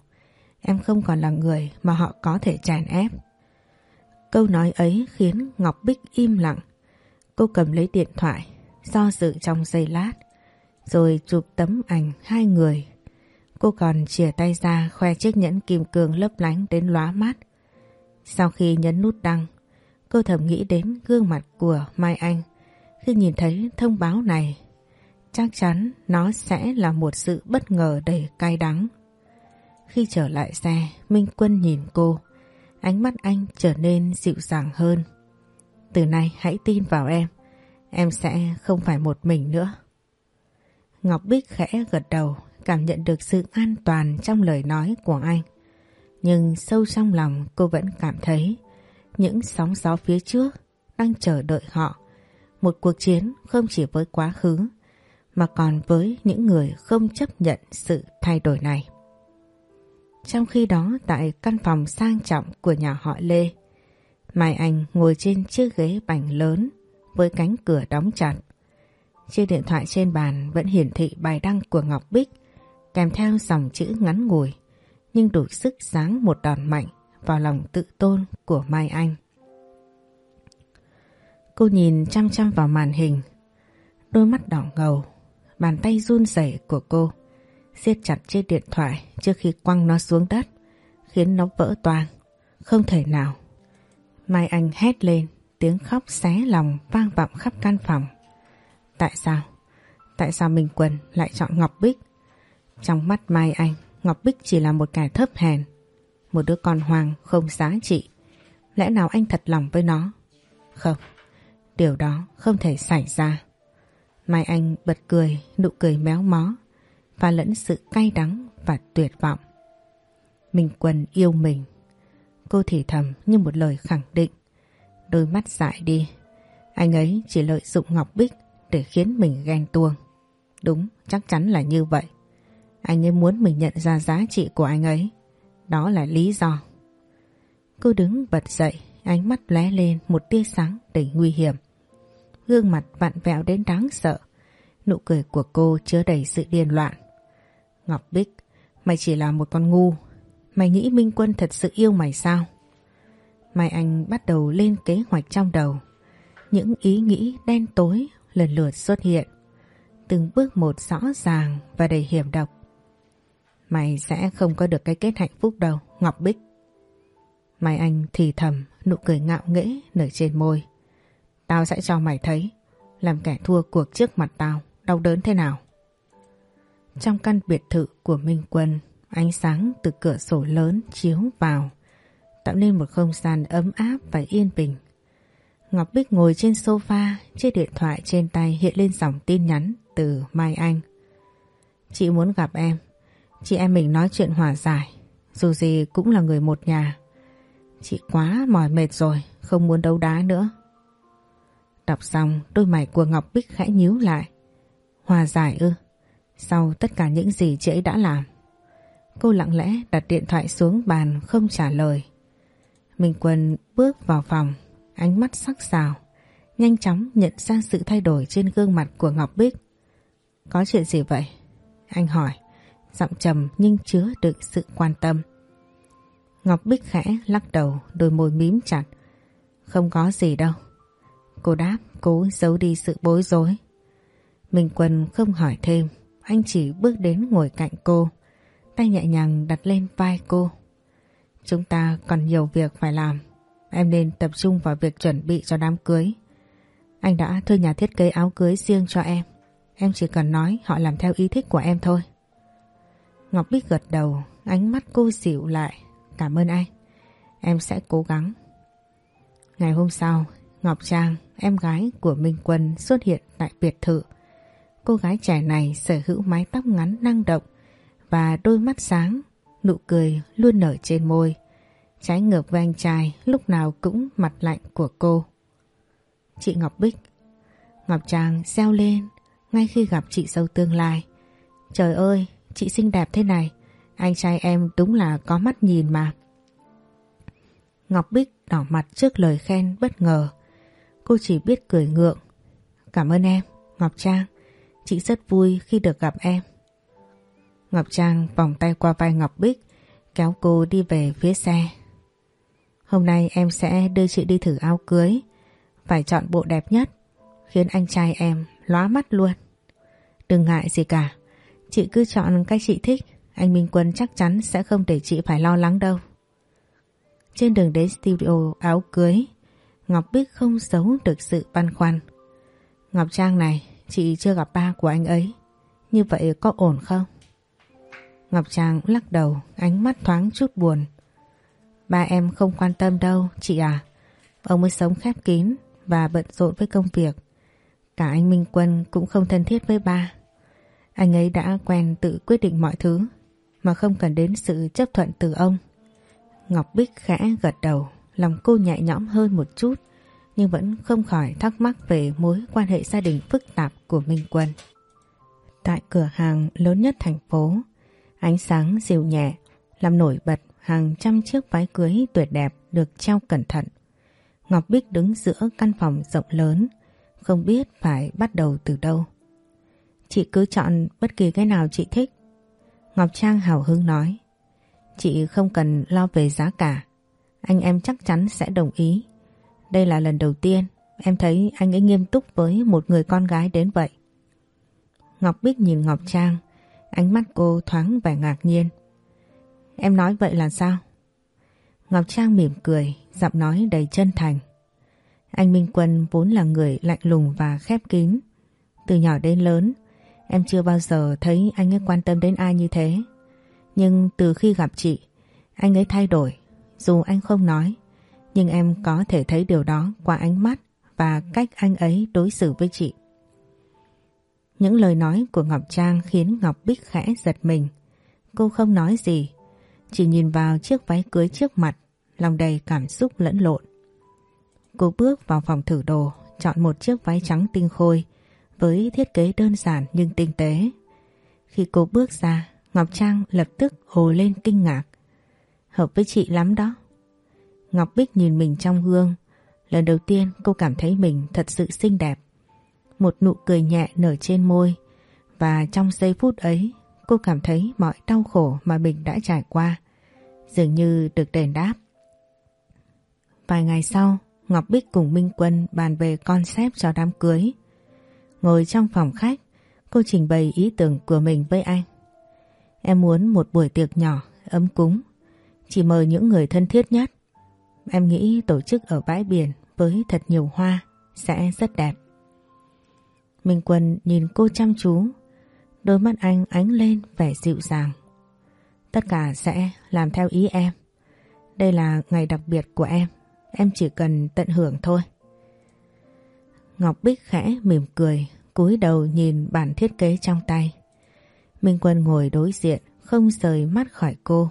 em không còn là người mà họ có thể chèn ép. Câu nói ấy khiến Ngọc Bích im lặng. Cô cầm lấy điện thoại, do dự trong giây lát, rồi chụp tấm ảnh hai người. Cô còn chìa tay ra khoe chiếc nhẫn kim cương lấp lánh đến lóa mắt. Sau khi nhấn nút đăng, cô thầm nghĩ đến gương mặt của Mai Anh Khi nhìn thấy thông báo này, chắc chắn nó sẽ là một sự bất ngờ đầy cay đắng. Khi trở lại xe, Minh Quân nhìn cô, ánh mắt anh trở nên dịu dàng hơn. Từ nay hãy tin vào em, em sẽ không phải một mình nữa. Ngọc Bích khẽ gật đầu, cảm nhận được sự an toàn trong lời nói của anh. Nhưng sâu trong lòng cô vẫn cảm thấy những sóng gió phía trước đang chờ đợi họ. Một cuộc chiến không chỉ với quá khứ mà còn với những người không chấp nhận sự thay đổi này. Trong khi đó tại căn phòng sang trọng của nhà họ Lê, Mai Anh ngồi trên chiếc ghế bành lớn với cánh cửa đóng chặt. Chiếc điện thoại trên bàn vẫn hiển thị bài đăng của Ngọc Bích kèm theo dòng chữ ngắn ngủi nhưng đủ sức sáng một đòn mạnh vào lòng tự tôn của Mai Anh. Cô nhìn chăm chăm vào màn hình, đôi mắt đỏ ngầu, bàn tay run rẩy của cô siết chặt chiếc điện thoại trước khi quăng nó xuống đất, khiến nó vỡ toang. Không thể nào. Mai Anh hét lên, tiếng khóc xé lòng vang vọng khắp căn phòng. Tại sao? Tại sao Minh Quân lại chọn Ngọc Bích? Trong mắt Mai Anh, Ngọc Bích chỉ là một kẻ thấp hèn, một đứa con hoàng không giá trị. Lẽ nào anh thật lòng với nó? Không, điều đó không thể xảy ra. Mai Anh bật cười, nụ cười méo mó, và lẫn sự cay đắng và tuyệt vọng. Minh Quân yêu mình. Cô thì thầm như một lời khẳng định. Đôi mắt dại đi. Anh ấy chỉ lợi dụng Ngọc Bích để khiến mình ghen tuông. Đúng, chắc chắn là như vậy. Anh ấy muốn mình nhận ra giá trị của anh ấy. Đó là lý do. Cô đứng bật dậy, ánh mắt lóe lên một tia sáng đầy nguy hiểm. Gương mặt vặn vẹo đến đáng sợ. Nụ cười của cô chứa đầy sự điên loạn. Ngọc Bích, mày chỉ là một con ngu. Mày nghĩ Minh Quân thật sự yêu mày sao? Mai Anh bắt đầu lên kế hoạch trong đầu. Những ý nghĩ đen tối lần lượt xuất hiện. Từng bước một rõ ràng và đầy hiểm độc. Mày sẽ không có được cái kết hạnh phúc đâu, Ngọc Bích. Mai Anh thì thầm, nụ cười ngạo nghễ nở trên môi. Tao sẽ cho mày thấy, làm kẻ thua cuộc trước mặt tao, đau đớn thế nào. Trong căn biệt thự của Minh Quân, ánh sáng từ cửa sổ lớn chiếu vào, tạo nên một không gian ấm áp và yên bình. Ngọc Bích ngồi trên sofa, chiếc điện thoại trên tay hiện lên dòng tin nhắn từ Mai Anh. Chị muốn gặp em, chị em mình nói chuyện hòa giải, dù gì cũng là người một nhà. Chị quá mỏi mệt rồi, không muốn đấu đá nữa. Đọc xong, đôi mày của Ngọc Bích khẽ nhíu lại. Hòa giải ư? Sau tất cả những gì chị ấy đã làm, Cô lặng lẽ đặt điện thoại xuống bàn không trả lời. Minh Quân bước vào phòng, Ánh mắt sắc sảo, Nhanh chóng nhận ra sự thay đổi trên gương mặt của Ngọc Bích. Có chuyện gì vậy? Anh hỏi, Giọng trầm nhưng chứa đựng sự quan tâm. Ngọc Bích khẽ lắc đầu, Đôi môi mím chặt. Không có gì đâu. Cô đáp, cố giấu đi sự bối rối. Minh Quân không hỏi thêm anh chỉ bước đến ngồi cạnh cô, tay nhẹ nhàng đặt lên vai cô. Chúng ta còn nhiều việc phải làm, em nên tập trung vào việc chuẩn bị cho đám cưới. Anh đã thuê nhà thiết kế áo cưới riêng cho em, em chỉ cần nói họ làm theo ý thích của em thôi. Ngọc Bích gật đầu, ánh mắt cô dịu lại. Cảm ơn anh, em sẽ cố gắng. Ngày hôm sau, Ngọc Trang, em gái của Minh Quân xuất hiện tại biệt thự. Cô gái trẻ này sở hữu mái tóc ngắn năng động và đôi mắt sáng, nụ cười luôn nở trên môi. Trái ngược với anh trai lúc nào cũng mặt lạnh của cô. Chị Ngọc Bích Ngọc Trang reo lên ngay khi gặp chị dâu tương lai. Trời ơi, chị xinh đẹp thế này, anh trai em đúng là có mắt nhìn mà. Ngọc Bích đỏ mặt trước lời khen bất ngờ. Cô chỉ biết cười ngượng. Cảm ơn em, Ngọc Trang. Chị rất vui khi được gặp em. Ngọc Trang vòng tay qua vai Ngọc Bích, kéo cô đi về phía xe. Hôm nay em sẽ đưa chị đi thử áo cưới, phải chọn bộ đẹp nhất, khiến anh trai em lóa mắt luôn. Đừng ngại gì cả, chị cứ chọn cách chị thích, anh Minh Quân chắc chắn sẽ không để chị phải lo lắng đâu. Trên đường đến studio áo cưới, Ngọc Bích không giấu được sự băn khoăn. Ngọc Trang này, chị chưa gặp ba của anh ấy. Như vậy có ổn không? Ngọc Trang lắc đầu, ánh mắt thoáng chút buồn. Ba em không quan tâm đâu, chị à. Ông ấy sống khép kín và bận rộn với công việc. Cả anh Minh Quân cũng không thân thiết với ba. Anh ấy đã quen tự quyết định mọi thứ mà không cần đến sự chấp thuận từ ông. Ngọc Bích khẽ gật đầu, lòng cô nhẹ nhõm hơn một chút nhưng vẫn không khỏi thắc mắc về mối quan hệ gia đình phức tạp của Minh Quân. Tại cửa hàng lớn nhất thành phố, ánh sáng dịu nhẹ làm nổi bật hàng trăm chiếc váy cưới tuyệt đẹp được treo cẩn thận. Ngọc Bích đứng giữa căn phòng rộng lớn, không biết phải bắt đầu từ đâu. Chị cứ chọn bất kỳ cái nào chị thích. Ngọc Trang hào hứng nói. Chị không cần lo về giá cả. Anh em chắc chắn sẽ đồng ý. Đây là lần đầu tiên em thấy anh ấy nghiêm túc với một người con gái đến vậy. Ngọc Bích nhìn Ngọc Trang, ánh mắt cô thoáng vẻ ngạc nhiên. Em nói vậy là sao? Ngọc Trang mỉm cười, giọng nói đầy chân thành. Anh Minh Quân vốn là người lạnh lùng và khép kín. Từ nhỏ đến lớn, em chưa bao giờ thấy anh ấy quan tâm đến ai như thế. Nhưng từ khi gặp chị, anh ấy thay đổi. Dù anh không nói, nhưng em có thể thấy điều đó qua ánh mắt và cách anh ấy đối xử với chị. Những lời nói của Ngọc Trang khiến Ngọc Bích khẽ giật mình. Cô không nói gì, chỉ nhìn vào chiếc váy cưới trước mặt, lòng đầy cảm xúc lẫn lộn. Cô bước vào phòng thử đồ, chọn một chiếc váy trắng tinh khôi với thiết kế đơn giản nhưng tinh tế. Khi cô bước ra, Ngọc Trang lập tức hồ lên kinh ngạc. Hợp với chị lắm đó. Ngọc Bích nhìn mình trong gương. Lần đầu tiên cô cảm thấy mình thật sự xinh đẹp. Một nụ cười nhẹ nở trên môi. Và trong giây phút ấy cô cảm thấy mọi đau khổ mà mình đã trải qua. Dường như được đền đáp. Vài ngày sau, Ngọc Bích cùng Minh Quân bàn về concept cho đám cưới. Ngồi trong phòng khách, cô trình bày ý tưởng của mình với anh. Em muốn một buổi tiệc nhỏ, ấm cúng. Chỉ mời những người thân thiết nhất. Em nghĩ tổ chức ở bãi biển với thật nhiều hoa sẽ rất đẹp. Minh Quân nhìn cô chăm chú, đôi mắt anh ánh lên vẻ dịu dàng. Tất cả sẽ làm theo ý em. Đây là ngày đặc biệt của em, em chỉ cần tận hưởng thôi. Ngọc Bích khẽ mỉm cười, cúi đầu nhìn bản thiết kế trong tay. Minh Quân ngồi đối diện, không rời mắt khỏi cô.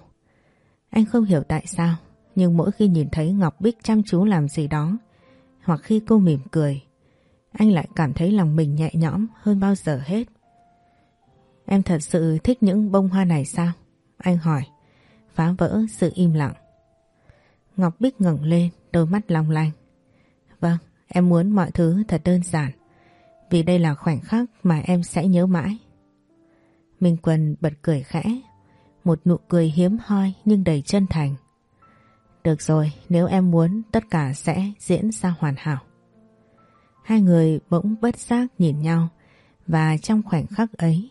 Anh không hiểu tại sao nhưng mỗi khi nhìn thấy Ngọc Bích chăm chú làm gì đó hoặc khi cô mỉm cười anh lại cảm thấy lòng mình nhẹ nhõm hơn bao giờ hết. Em thật sự thích những bông hoa này sao? Anh hỏi, phá vỡ sự im lặng. Ngọc Bích ngẩng lên, đôi mắt long lanh. Vâng, em muốn mọi thứ thật đơn giản, vì đây là khoảnh khắc mà em sẽ nhớ mãi. Minh Quân bật cười khẽ, một nụ cười hiếm hoi nhưng đầy chân thành. Được rồi, nếu em muốn tất cả sẽ diễn ra hoàn hảo. Hai người bỗng bất giác nhìn nhau và trong khoảnh khắc ấy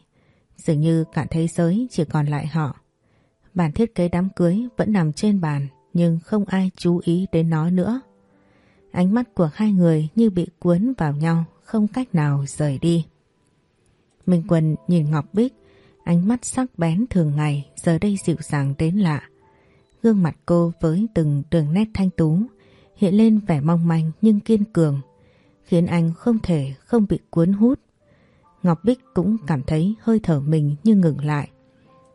dường như cả thế giới chỉ còn lại họ. Bản thiết kế đám cưới vẫn nằm trên bàn nhưng không ai chú ý đến nó nữa. Ánh mắt của hai người như bị cuốn vào nhau không cách nào rời đi. Minh Quân nhìn Ngọc Bích ánh mắt sắc bén thường ngày giờ đây dịu dàng đến lạ. Gương mặt cô với từng đường nét thanh tú hiện lên vẻ mong manh nhưng kiên cường khiến anh không thể không bị cuốn hút. Ngọc Bích cũng cảm thấy hơi thở mình như ngừng lại.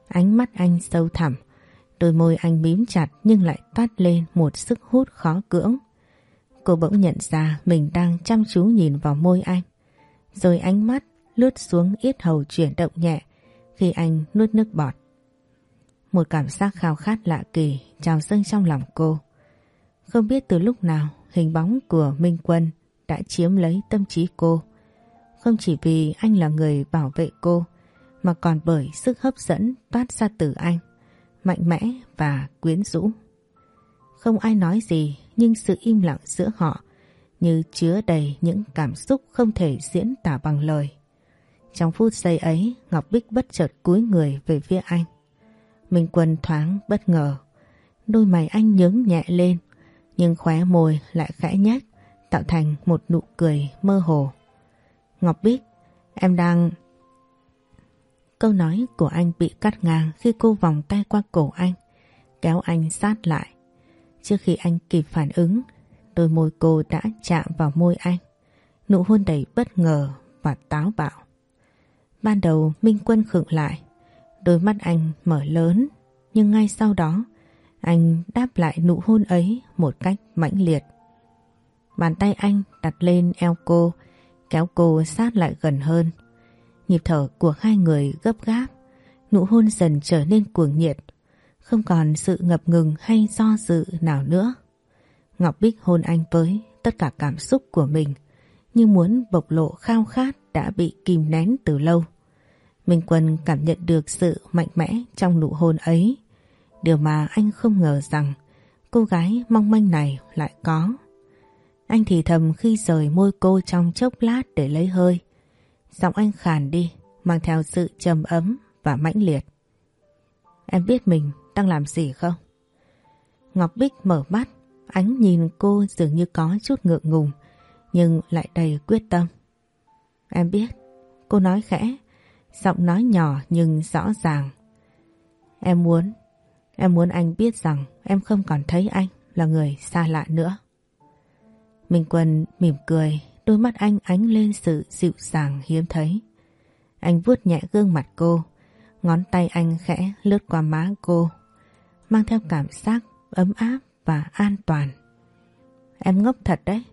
Ánh mắt anh sâu thẳm, đôi môi anh mím chặt nhưng lại toát lên một sức hút khó cưỡng. Cô bỗng nhận ra mình đang chăm chú nhìn vào môi anh. Rồi ánh mắt lướt xuống yết hầu chuyển động nhẹ khi anh nuốt nước bọt. Một cảm giác khao khát lạ kỳ trào dâng trong lòng cô. Không biết từ lúc nào hình bóng của Minh Quân đã chiếm lấy tâm trí cô. Không chỉ vì anh là người bảo vệ cô, mà còn bởi sức hấp dẫn toát ra từ anh, mạnh mẽ và quyến rũ. Không ai nói gì nhưng sự im lặng giữa họ như chứa đầy những cảm xúc không thể diễn tả bằng lời. Trong phút giây ấy, Ngọc Bích bất chợt cúi người về phía anh. Minh Quân thoáng bất ngờ. Đôi mày anh nhướng nhẹ lên, nhưng khóe môi lại khẽ nhách, tạo thành một nụ cười mơ hồ. Ngọc Bích, em đang... Câu nói của anh bị cắt ngang khi cô vòng tay qua cổ anh, kéo anh sát lại. Trước khi anh kịp phản ứng, đôi môi cô đã chạm vào môi anh. Nụ hôn đầy bất ngờ và táo bạo. Ban đầu Minh Quân khựng lại, đôi mắt anh mở lớn, nhưng ngay sau đó anh đáp lại nụ hôn ấy một cách mãnh liệt. Bàn tay anh đặt lên eo cô, kéo cô sát lại gần hơn. Nhịp thở của hai người gấp gáp, nụ hôn dần trở nên cuồng nhiệt, không còn sự ngập ngừng hay do dự nào nữa. Ngọc Bích hôn anh với tất cả cảm xúc của mình, như muốn bộc lộ khao khát đã bị kìm nén từ lâu. Minh Quân cảm nhận được sự mạnh mẽ trong nụ hôn ấy, điều mà anh không ngờ rằng cô gái mong manh này lại có. Anh thì thầm khi rời môi cô trong chốc lát để lấy hơi. Giọng anh khàn đi, mang theo sự trầm ấm và mãnh liệt. Em biết mình đang làm gì không? Ngọc Bích mở mắt, ánh nhìn cô dường như có chút ngượng ngùng, nhưng lại đầy quyết tâm. Em biết, cô nói khẽ, giọng nói nhỏ nhưng rõ ràng. Em muốn, em muốn anh biết rằng em không còn thấy anh là người xa lạ nữa. Minh Quân mỉm cười, đôi mắt anh ánh lên sự dịu dàng hiếm thấy. Anh vuốt nhẹ gương mặt cô, ngón tay anh khẽ lướt qua má cô, mang theo cảm giác ấm áp và an toàn. Em ngốc thật đấy.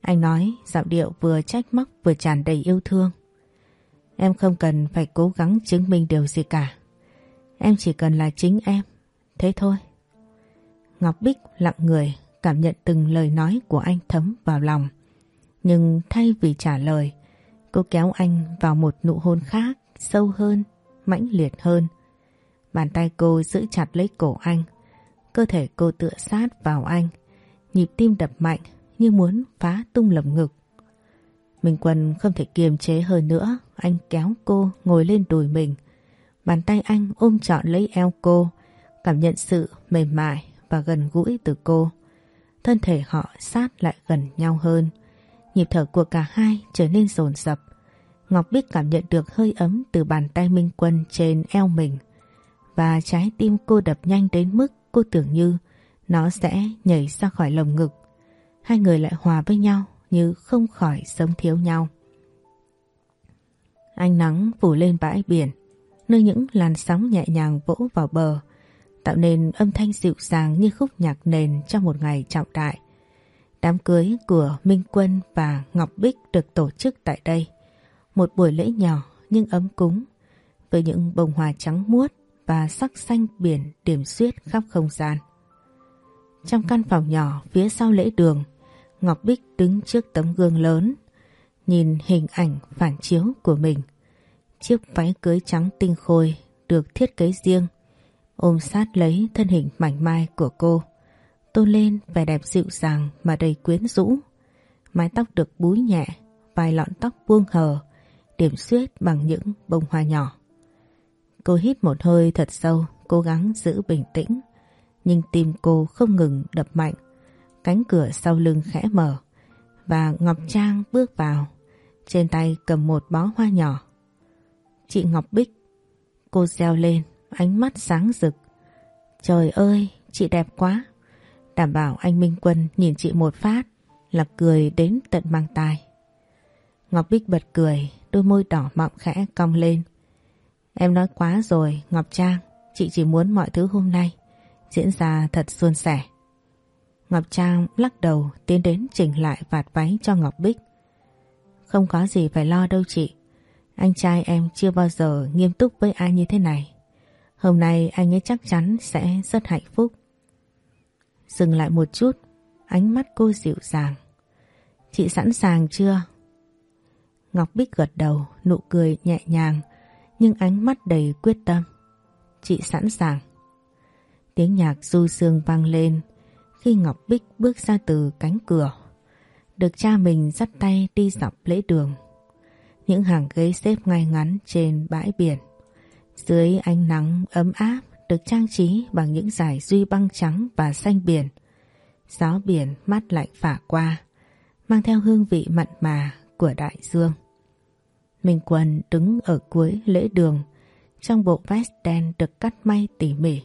Anh nói giọng điệu vừa trách móc vừa tràn đầy yêu thương. Em không cần phải cố gắng chứng minh điều gì cả. Em chỉ cần là chính em. Thế thôi. Ngọc Bích lặng người cảm nhận từng lời nói của anh thấm vào lòng. Nhưng thay vì trả lời, cô kéo anh vào một nụ hôn khác, sâu hơn, mãnh liệt hơn. Bàn tay cô giữ chặt lấy cổ anh, cơ thể cô tựa sát vào anh, nhịp tim đập mạnh như muốn phá tung lồng ngực. Minh Quân không thể kiềm chế hơn nữa, anh kéo cô ngồi lên đùi mình. Bàn tay anh ôm trọn lấy eo cô, cảm nhận sự mềm mại và gần gũi từ cô thân thể họ sát lại gần nhau hơn. Nhịp thở của cả hai trở nên rồn rập. Ngọc Bích cảm nhận được hơi ấm từ bàn tay Minh Quân trên eo mình. Và trái tim cô đập nhanh đến mức cô tưởng như nó sẽ nhảy ra khỏi lồng ngực. Hai người lại hòa với nhau như không khỏi sống thiếu nhau. Ánh nắng phủ lên bãi biển, nơi những làn sóng nhẹ nhàng vỗ vào bờ, tạo nên âm thanh dịu dàng như khúc nhạc nền trong một ngày trọng đại. Đám cưới của Minh Quân và Ngọc Bích được tổ chức tại đây. Một buổi lễ nhỏ nhưng ấm cúng, với những bông hoa trắng muốt và sắc xanh biển điểm xuyết khắp không gian. Trong căn phòng nhỏ phía sau lễ đường, Ngọc Bích đứng trước tấm gương lớn, nhìn hình ảnh phản chiếu của mình. Chiếc váy cưới trắng tinh khôi được thiết kế riêng, ôm sát lấy thân hình mảnh mai của cô, tôn lên vẻ đẹp dịu dàng mà đầy quyến rũ. Mái tóc được búi nhẹ, vài lọn tóc buông hờ, điểm xuyết bằng những bông hoa nhỏ. Cô hít một hơi thật sâu, cố gắng giữ bình tĩnh, nhưng tim cô không ngừng đập mạnh. Cánh cửa sau lưng khẽ mở và Ngọc Trang bước vào, trên tay cầm một bó hoa nhỏ. Chị Ngọc Bích, cô reo lên ánh mắt sáng rực. Trời ơi, chị đẹp quá. Đảm bảo anh Minh Quân nhìn chị một phát là cười đến tận mang tai. Ngọc Bích bật cười, đôi môi đỏ mọng khẽ cong lên. Em nói quá rồi, Ngọc Trang, chị chỉ muốn mọi thứ hôm nay diễn ra thật suôn sẻ. Ngọc Trang lắc đầu tiến đến chỉnh lại vạt váy cho Ngọc Bích. Không có gì phải lo đâu chị. Anh trai em chưa bao giờ nghiêm túc với ai như thế này. Hôm nay anh ấy chắc chắn sẽ rất hạnh phúc. Dừng lại một chút, ánh mắt cô dịu dàng. Chị sẵn sàng chưa? Ngọc Bích gật đầu, nụ cười nhẹ nhàng, nhưng ánh mắt đầy quyết tâm. Chị sẵn sàng. Tiếng nhạc du sương vang lên khi Ngọc Bích bước ra từ cánh cửa. Được cha mình dắt tay đi dọc lễ đường. Những hàng ghế xếp ngay ngắn trên bãi biển. Dưới ánh nắng ấm áp được trang trí bằng những dải duy băng trắng và xanh biển. Gió biển mát lạnh phả qua, mang theo hương vị mặn mà của đại dương. Minh Quân đứng ở cuối lễ đường trong bộ vest đen được cắt may tỉ mỉ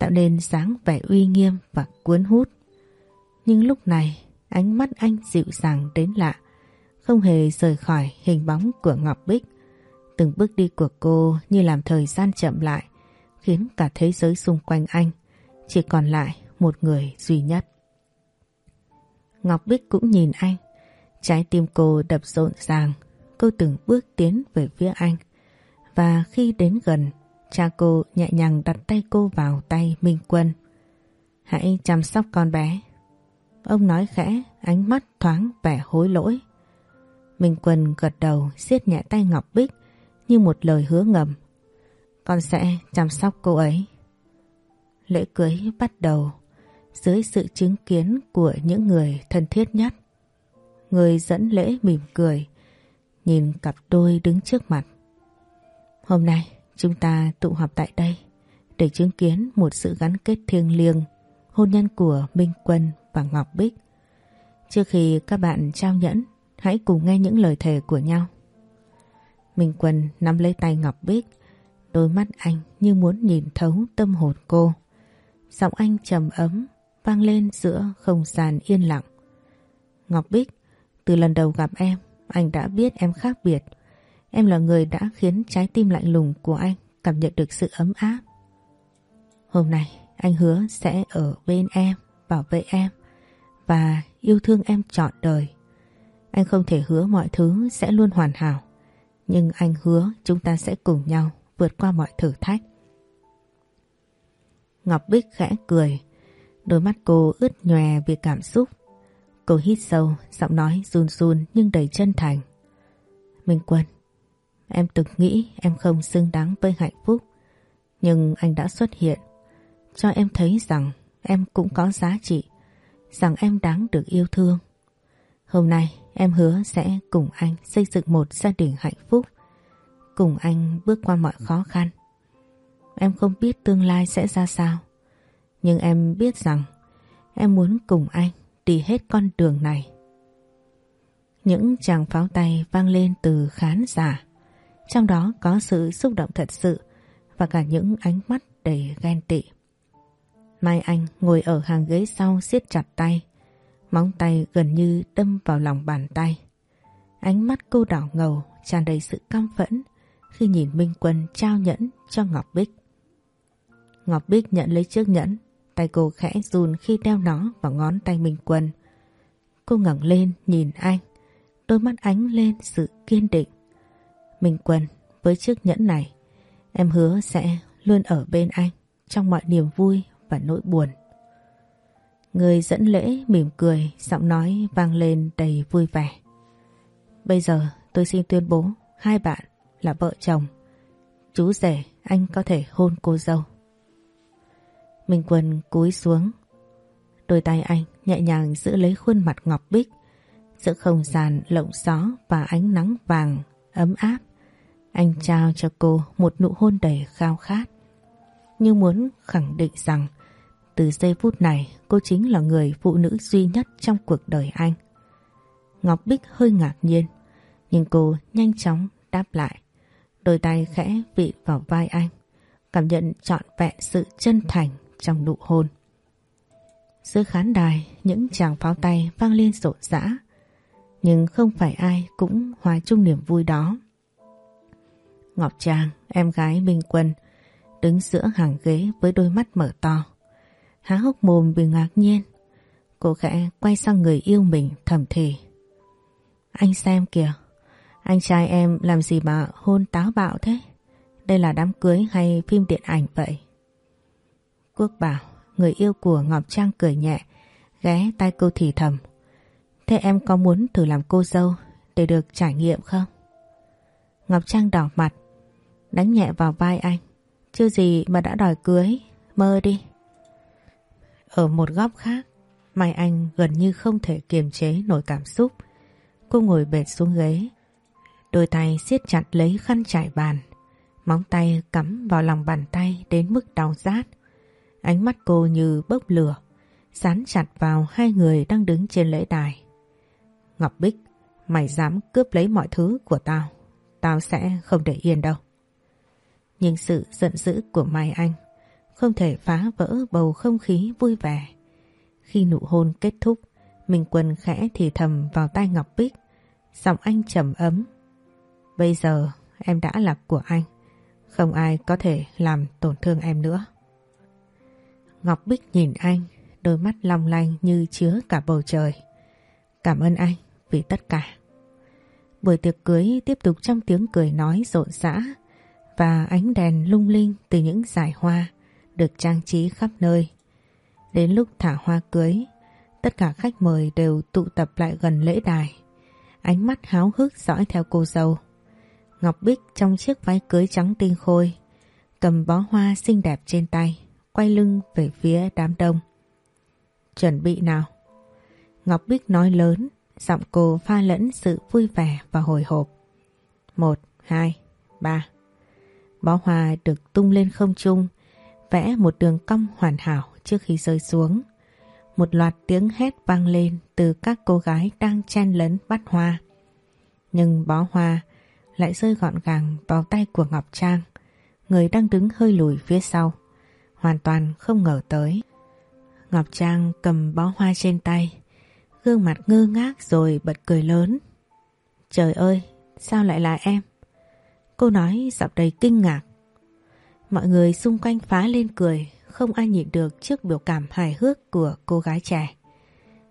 tạo nên dáng vẻ uy nghiêm và cuốn hút. Nhưng lúc này ánh mắt anh dịu dàng đến lạ không hề rời khỏi hình bóng của Ngọc Bích. Từng bước đi của cô như làm thời gian chậm lại khiến cả thế giới xung quanh anh chỉ còn lại một người duy nhất. Ngọc Bích cũng nhìn anh Trái tim cô đập rộn ràng, cô từng bước tiến về phía anh. Và khi đến gần, cha cô nhẹ nhàng đặt tay cô vào tay Minh Quân. Hãy chăm sóc con bé. Ông nói khẽ, ánh mắt thoáng vẻ hối lỗi. Minh Quân gật đầu siết nhẹ tay Ngọc Bích như một lời hứa ngầm. Con sẽ chăm sóc cô ấy. Lễ cưới bắt đầu dưới sự chứng kiến của những người thân thiết nhất người dẫn lễ mỉm cười, nhìn cặp đôi đứng trước mặt. Hôm nay chúng ta tụ họp tại đây để chứng kiến một sự gắn kết thiêng liêng hôn nhân của Minh Quân và Ngọc Bích. Trước khi các bạn trao nhẫn, hãy cùng nghe những lời thề của nhau. Minh Quân nắm lấy tay Ngọc Bích, đôi mắt anh như muốn nhìn thấu tâm hồn cô. Giọng anh trầm ấm vang lên giữa không gian yên lặng. Ngọc Bích từ lần đầu gặp em, anh đã biết em khác biệt. Em là người đã khiến trái tim lạnh lùng của anh cảm nhận được sự ấm áp. Hôm nay anh hứa sẽ ở bên em, bảo vệ em và yêu thương em trọn đời. Anh không thể hứa mọi thứ sẽ luôn hoàn hảo, nhưng anh hứa chúng ta sẽ cùng nhau vượt qua mọi thử thách. Ngọc Bích khẽ cười, đôi mắt cô ướt nhòe vì cảm xúc. Cô hít sâu, giọng nói run run nhưng đầy chân thành. Minh Quân, em từng nghĩ em không xứng đáng với hạnh phúc. Nhưng anh đã xuất hiện, cho em thấy rằng em cũng có giá trị, rằng em đáng được yêu thương. Hôm nay em hứa sẽ cùng anh xây dựng một gia đình hạnh phúc, cùng anh bước qua mọi khó khăn. Em không biết tương lai sẽ ra sao, nhưng em biết rằng em muốn cùng anh đi hết con đường này. Những chàng pháo tay vang lên từ khán giả, trong đó có sự xúc động thật sự và cả những ánh mắt đầy ghen tị. Mai Anh ngồi ở hàng ghế sau siết chặt tay, móng tay gần như đâm vào lòng bàn tay. Ánh mắt cô đỏ ngầu tràn đầy sự căm phẫn khi nhìn Minh Quân trao nhẫn cho Ngọc Bích. Ngọc Bích nhận lấy chiếc nhẫn Tay cô khẽ run khi đeo nó vào ngón tay Minh Quân. Cô ngẩng lên nhìn anh, đôi mắt ánh lên sự kiên định. Minh Quân, với chiếc nhẫn này, em hứa sẽ luôn ở bên anh trong mọi niềm vui và nỗi buồn. Người dẫn lễ mỉm cười, giọng nói vang lên đầy vui vẻ. Bây giờ tôi xin tuyên bố hai bạn là vợ chồng. Chú rể, anh có thể hôn cô dâu. Minh Quân cúi xuống. Đôi tay anh nhẹ nhàng giữ lấy khuôn mặt ngọc bích, giữa không gian lộng gió và ánh nắng vàng, ấm áp. Anh trao cho cô một nụ hôn đầy khao khát. Như muốn khẳng định rằng từ giây phút này cô chính là người phụ nữ duy nhất trong cuộc đời anh. Ngọc Bích hơi ngạc nhiên, nhưng cô nhanh chóng đáp lại. Đôi tay khẽ vị vào vai anh, cảm nhận trọn vẹn sự chân thành trong nụ hôn. Giữa khán đài, những chàng pháo tay vang lên rộn rã, nhưng không phải ai cũng hòa chung niềm vui đó. Ngọc Trang, em gái Minh Quân, đứng giữa hàng ghế với đôi mắt mở to. Há hốc mồm vì ngạc nhiên. Cô khẽ quay sang người yêu mình thầm thì. Anh xem kìa, anh trai em làm gì mà hôn táo bạo thế? Đây là đám cưới hay phim điện ảnh vậy? Quốc bảo, người yêu của Ngọc Trang cười nhẹ, ghé tay cô thì thầm. Thế em có muốn thử làm cô dâu để được trải nghiệm không? Ngọc Trang đỏ mặt, đánh nhẹ vào vai anh. Chưa gì mà đã đòi cưới, mơ đi. Ở một góc khác, Mai Anh gần như không thể kiềm chế nổi cảm xúc. Cô ngồi bệt xuống ghế, đôi tay siết chặt lấy khăn trải bàn. Móng tay cắm vào lòng bàn tay đến mức đau rát. Ánh mắt cô như bốc lửa, dán chặt vào hai người đang đứng trên lễ đài. Ngọc Bích, mày dám cướp lấy mọi thứ của tao. tao sẽ không để yên đâu. Nhưng sự giận dữ của Mai Anh không thể phá vỡ bầu không khí vui vẻ. Khi nụ hôn kết thúc, Minh Quân khẽ thì thầm vào tai Ngọc Bích, giọng anh trầm ấm. Bây giờ em đã là của anh, không ai có thể làm tổn thương em nữa. Ngọc Bích nhìn anh, đôi mắt long lanh như chứa cả bầu trời. Cảm ơn anh vì tất cả. Buổi tiệc cưới tiếp tục trong tiếng cười nói rộn rã và ánh đèn lung linh từ những dải hoa được trang trí khắp nơi. Đến lúc thả hoa cưới, tất cả khách mời đều tụ tập lại gần lễ đài. Ánh mắt háo hức dõi theo cô dâu. Ngọc Bích trong chiếc váy cưới trắng tinh khôi, cầm bó hoa xinh đẹp trên tay, quay lưng về phía đám đông. Chuẩn bị nào. Ngọc Bích nói lớn, giọng cô pha lẫn sự vui vẻ và hồi hộp. Một, hai, ba. Bó hoa được tung lên không trung, vẽ một đường cong hoàn hảo trước khi rơi xuống. Một loạt tiếng hét vang lên từ các cô gái đang chen lấn bắt hoa. Nhưng bó hoa lại rơi gọn gàng vào tay của Ngọc Trang, người đang đứng hơi lùi phía sau, hoàn toàn không ngờ tới. Ngọc Trang cầm bó hoa trên tay, gương mặt ngơ ngác rồi bật cười lớn. Trời ơi, sao lại là em? Cô nói giọng đầy kinh ngạc. Mọi người xung quanh phá lên cười, không ai nhịn được trước biểu cảm hài hước của cô gái trẻ.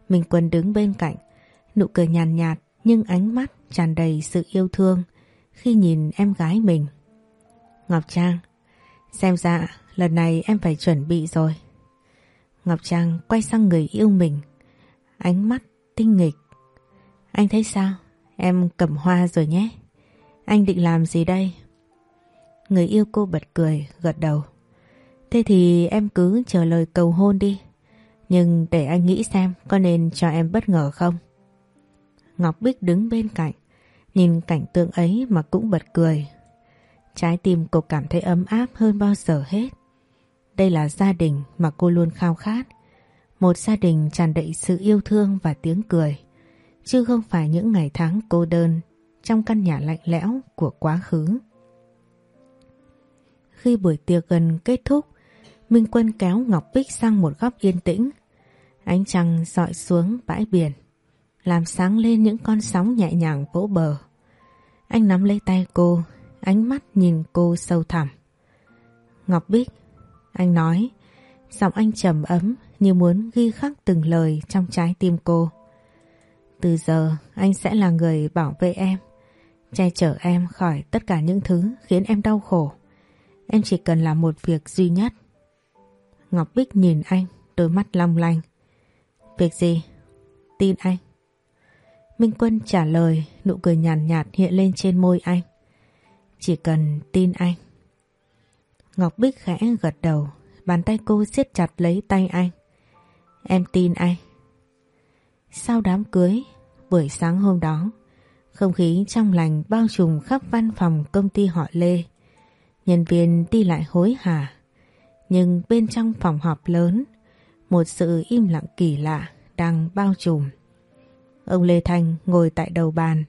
mình Quân đứng bên cạnh, nụ cười nhàn nhạt nhưng ánh mắt tràn đầy sự yêu thương khi nhìn em gái mình. Ngọc Trang, xem ra lần này em phải chuẩn bị rồi. Ngọc Trang quay sang người yêu mình, ánh mắt tinh nghịch. Anh thấy sao? Em cầm hoa rồi nhé. Anh định làm gì đây? Người yêu cô bật cười, gật đầu. Thế thì em cứ chờ lời cầu hôn đi. Nhưng để anh nghĩ xem có nên cho em bất ngờ không? Ngọc Bích đứng bên cạnh, nhìn cảnh tượng ấy mà cũng bật cười. Trái tim cô cảm thấy ấm áp hơn bao giờ hết. Đây là gia đình mà cô luôn khao khát. Một gia đình tràn đầy sự yêu thương và tiếng cười. Chứ không phải những ngày tháng cô đơn trong căn nhà lạnh lẽo của quá khứ. Khi buổi tiệc gần kết thúc, Minh Quân kéo Ngọc Bích sang một góc yên tĩnh. Ánh trăng dọi xuống bãi biển, làm sáng lên những con sóng nhẹ nhàng vỗ bờ. Anh nắm lấy tay cô, ánh mắt nhìn cô sâu thẳm. Ngọc Bích, anh nói, giọng anh trầm ấm như muốn ghi khắc từng lời trong trái tim cô. Từ giờ anh sẽ là người bảo vệ em, che chở em khỏi tất cả những thứ khiến em đau khổ. Em chỉ cần làm một việc duy nhất. Ngọc Bích nhìn anh, đôi mắt long lanh. Việc gì? Tin anh. Minh Quân trả lời, nụ cười nhàn nhạt, nhạt hiện lên trên môi anh. Chỉ cần tin anh. Ngọc Bích khẽ gật đầu, bàn tay cô siết chặt lấy tay anh. Em tin anh. Sau đám cưới, buổi sáng hôm đó, không khí trong lành bao trùm khắp văn phòng công ty họ Lê. Nhân viên đi lại hối hả. Nhưng bên trong phòng họp lớn, một sự im lặng kỳ lạ đang bao trùm. Ông Lê Thanh ngồi tại đầu bàn,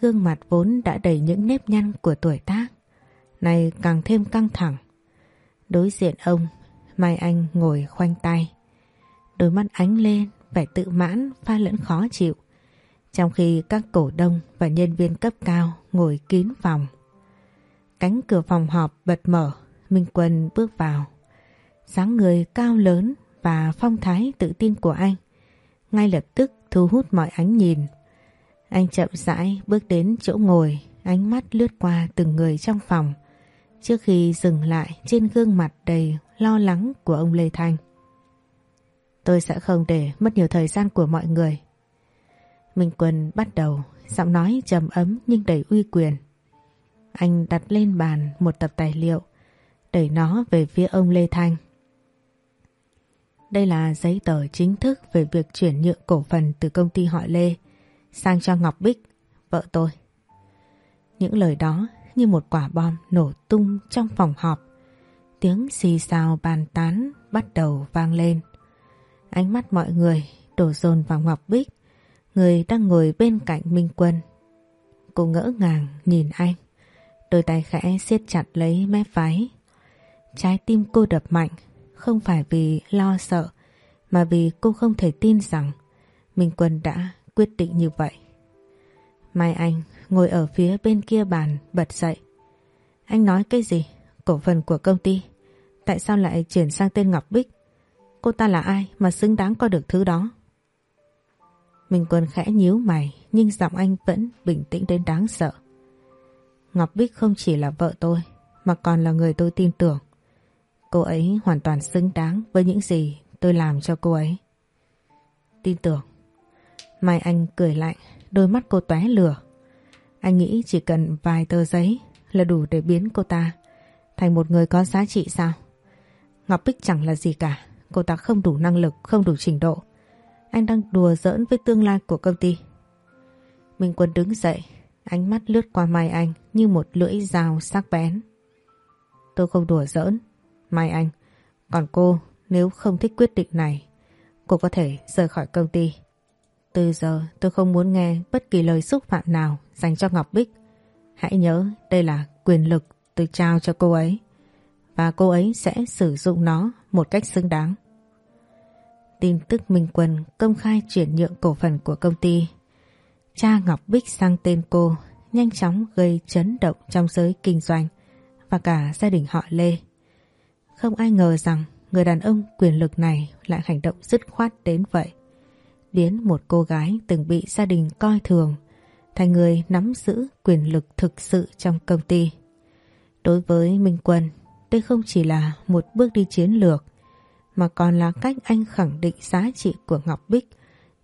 gương mặt vốn đã đầy những nếp nhăn của tuổi tác, này càng thêm căng thẳng. Đối diện ông, Mai Anh ngồi khoanh tay, đôi mắt ánh lên vẻ tự mãn pha lẫn khó chịu, trong khi các cổ đông và nhân viên cấp cao ngồi kín phòng. Cánh cửa phòng họp bật mở, Minh Quân bước vào. dáng người cao lớn và phong thái tự tin của anh ngay lập tức thu hút mọi ánh nhìn. Anh chậm rãi bước đến chỗ ngồi, ánh mắt lướt qua từng người trong phòng trước khi dừng lại trên gương mặt đầy lo lắng của ông Lê Thanh. Tôi sẽ không để mất nhiều thời gian của mọi người. Minh Quân bắt đầu, giọng nói trầm ấm nhưng đầy uy quyền. Anh đặt lên bàn một tập tài liệu, đẩy nó về phía ông Lê Thanh. Đây là giấy tờ chính thức về việc chuyển nhượng cổ phần từ công ty họ Lê sang cho Ngọc Bích, vợ tôi. Những lời đó như một quả bom nổ tung trong phòng họp. Tiếng xì xào bàn tán bắt đầu vang lên. Ánh mắt mọi người đổ dồn vào Ngọc Bích, người đang ngồi bên cạnh Minh Quân. Cô ngỡ ngàng nhìn anh. Đôi tay khẽ siết chặt lấy mép váy. Trái tim cô đập mạnh, không phải vì lo sợ, mà vì cô không thể tin rằng Minh Quân đã quyết định như vậy. Mai Anh ngồi ở phía bên kia bàn bật dậy. Anh nói cái gì? Cổ phần của công ty. Tại sao lại chuyển sang tên Ngọc Bích? Cô ta là ai mà xứng đáng có được thứ đó? Minh Quân khẽ nhíu mày nhưng giọng anh vẫn bình tĩnh đến đáng sợ. Ngọc Bích không chỉ là vợ tôi mà còn là người tôi tin tưởng. Cô ấy hoàn toàn xứng đáng với những gì tôi làm cho cô ấy. Tin tưởng. Mai Anh cười lạnh, đôi mắt cô tóe lửa. Anh nghĩ chỉ cần vài tờ giấy là đủ để biến cô ta thành một người có giá trị sao? Ngọc Bích chẳng là gì cả, cô ta không đủ năng lực, không đủ trình độ. Anh đang đùa giỡn với tương lai của công ty. Minh Quân đứng dậy, ánh mắt lướt qua Mai Anh như một lưỡi dao sắc bén. Tôi không đùa giỡn. Mai Anh, còn cô nếu không thích quyết định này, cô có thể rời khỏi công ty. Từ giờ tôi không muốn nghe bất kỳ lời xúc phạm nào dành cho Ngọc Bích. Hãy nhớ đây là quyền lực tôi trao cho cô ấy và cô ấy sẽ sử dụng nó một cách xứng đáng. Tin tức Minh Quân công khai chuyển nhượng cổ phần của công ty. Cha Ngọc Bích sang tên cô nhanh chóng gây chấn động trong giới kinh doanh và cả gia đình họ Lê. Không ai ngờ rằng người đàn ông quyền lực này lại hành động dứt khoát đến vậy. Biến một cô gái từng bị gia đình coi thường thành người nắm giữ quyền lực thực sự trong công ty. Đối với Minh Quân, đây không chỉ là một bước đi chiến lược mà còn là cách anh khẳng định giá trị của Ngọc Bích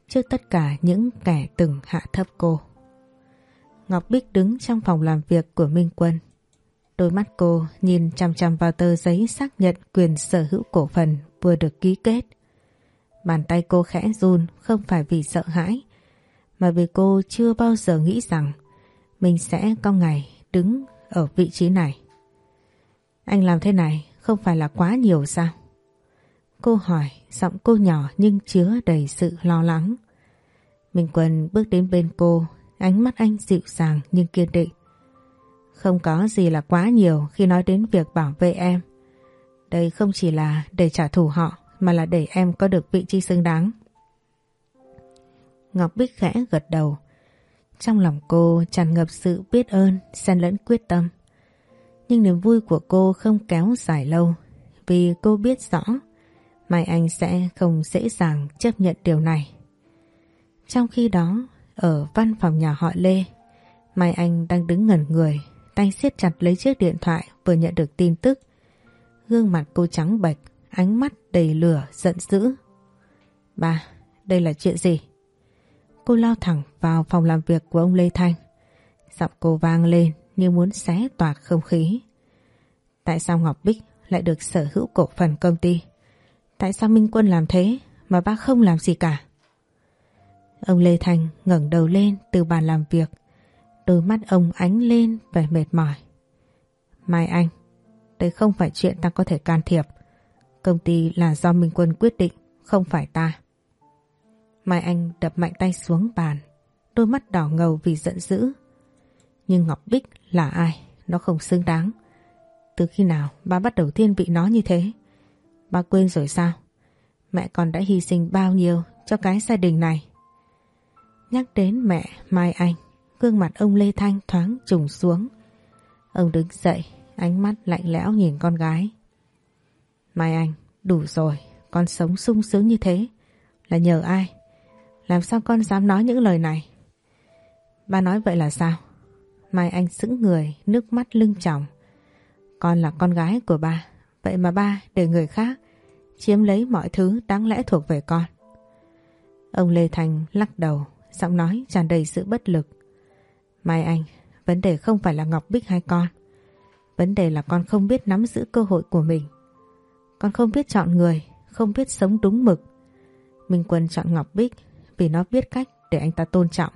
trước tất cả những kẻ từng hạ thấp cô. Ngọc Bích đứng trong phòng làm việc của Minh Quân. Đôi mắt cô nhìn chằm chằm vào tờ giấy xác nhận quyền sở hữu cổ phần vừa được ký kết. Bàn tay cô khẽ run không phải vì sợ hãi, mà vì cô chưa bao giờ nghĩ rằng mình sẽ có ngày đứng ở vị trí này. Anh làm thế này không phải là quá nhiều sao? Cô hỏi, giọng cô nhỏ nhưng chứa đầy sự lo lắng. Minh Quân bước đến bên cô, ánh mắt anh dịu dàng nhưng kiên định. Không có gì là quá nhiều khi nói đến việc bảo vệ em. Đây không chỉ là để trả thù họ mà là để em có được vị trí xứng đáng. Ngọc Bích khẽ gật đầu. Trong lòng cô tràn ngập sự biết ơn, xen lẫn quyết tâm. Nhưng niềm vui của cô không kéo dài lâu vì cô biết rõ Mai Anh sẽ không dễ dàng chấp nhận điều này. Trong khi đó, ở văn phòng nhà họ Lê, Mai Anh đang đứng ngẩn người, tay siết chặt lấy chiếc điện thoại vừa nhận được tin tức. Gương mặt cô trắng bệch, ánh mắt đầy lửa, giận dữ. bà, đây là chuyện gì? Cô lao thẳng vào phòng làm việc của ông Lê Thanh. Giọng cô vang lên như muốn xé toạc không khí. Tại sao Ngọc Bích lại được sở hữu cổ phần công ty? Tại sao Minh Quân làm thế mà ba không làm gì cả? Ông Lê Thành ngẩng đầu lên từ bàn làm việc. Đôi mắt ông ánh lên vẻ mệt mỏi. Mai Anh, đây không phải chuyện ta có thể can thiệp. Công ty là do Minh Quân quyết định, không phải ta. Mai Anh đập mạnh tay xuống bàn, đôi mắt đỏ ngầu vì giận dữ. Nhưng Ngọc Bích là ai? Nó không xứng đáng. Từ khi nào ba bắt đầu thiên vị nó như thế? Ba quên rồi sao? Mẹ con đã hy sinh bao nhiêu cho cái gia đình này. Nhắc đến mẹ Mai Anh, gương mặt ông Lê Thanh thoáng trùng xuống. Ông đứng dậy, ánh mắt lạnh lẽo nhìn con gái. Mai Anh, đủ rồi, con sống sung sướng như thế. Là nhờ ai? Làm sao con dám nói những lời này? Ba nói vậy là sao? Mai Anh sững người, nước mắt lưng tròng. Con là con gái của ba, vậy mà ba để người khác chiếm lấy mọi thứ đáng lẽ thuộc về con. Ông Lê Thành lắc đầu, giọng nói tràn đầy sự bất lực. Mai Anh, vấn đề không phải là Ngọc Bích hay con. Vấn đề là con không biết nắm giữ cơ hội của mình. Con không biết chọn người, không biết sống đúng mực. Minh Quân chọn Ngọc Bích vì nó biết cách để anh ta tôn trọng.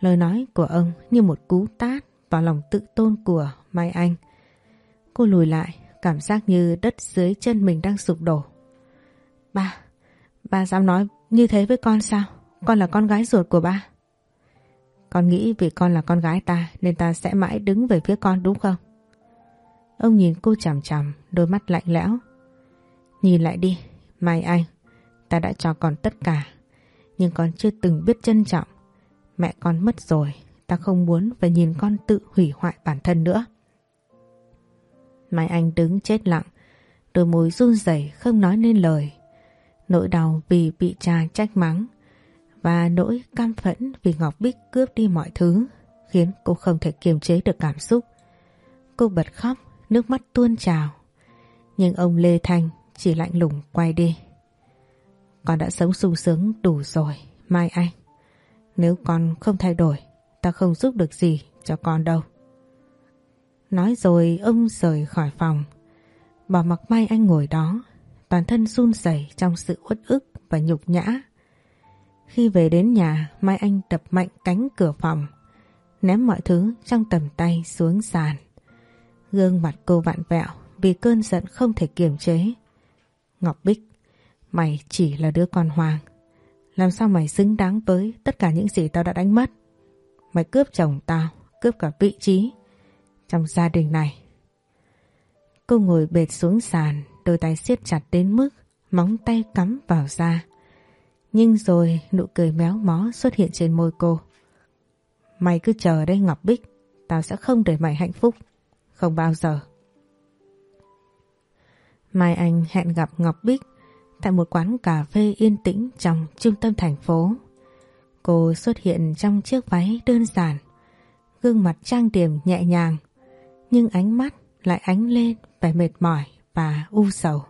Lời nói của ông như một cú tát vào lòng tự tôn của Mai Anh. Cô lùi lại, cảm giác như đất dưới chân mình đang sụp đổ. Ba, ba dám nói như thế với con sao? Con là con gái ruột của ba. Con nghĩ vì con là con gái ta nên ta sẽ mãi đứng về phía con đúng không? Ông nhìn cô chằm chằm, đôi mắt lạnh lẽo. Nhìn lại đi, Mai Anh, ta đã cho con tất cả. Nhưng con chưa từng biết trân trọng. Mẹ con mất rồi, ta không muốn phải nhìn con tự hủy hoại bản thân nữa. Mai Anh đứng chết lặng, đôi môi run rẩy không nói nên lời. Nỗi đau vì bị cha trách mắng và nỗi cam phẫn vì Ngọc Bích cướp đi mọi thứ khiến cô không thể kiềm chế được cảm xúc. Cô bật khóc, nước mắt tuôn trào. Nhưng ông Lê Thanh chỉ lạnh lùng quay đi. Con đã sống sung sướng đủ rồi, Mai Anh. Nếu con không thay đổi, ta không giúp được gì cho con đâu. Nói rồi ông rời khỏi phòng. Bỏ mặc Mai Anh ngồi đó, toàn thân run rẩy trong sự uất ức và nhục nhã. Khi về đến nhà, Mai Anh đập mạnh cánh cửa phòng, ném mọi thứ trong tầm tay xuống sàn. Gương mặt cô vặn vẹo vì cơn giận không thể kiềm chế. Ngọc Bích, mày chỉ là đứa con hoàng. Làm sao mày xứng đáng với tất cả những gì tao đã đánh mất? Mày cướp chồng tao, cướp cả vị trí trong gia đình này. Cô ngồi bệt xuống sàn, đôi tay siết chặt đến mức móng tay cắm vào da. Nhưng rồi nụ cười méo mó xuất hiện trên môi cô. Mày cứ chờ đây Ngọc Bích, tao sẽ không để mày hạnh phúc. Không bao giờ. Mai Anh hẹn gặp Ngọc Bích tại một quán cà phê yên tĩnh trong trung tâm thành phố. Cô xuất hiện trong chiếc váy đơn giản, gương mặt trang điểm nhẹ nhàng, nhưng ánh mắt lại ánh lên vẻ mệt mỏi và u sầu.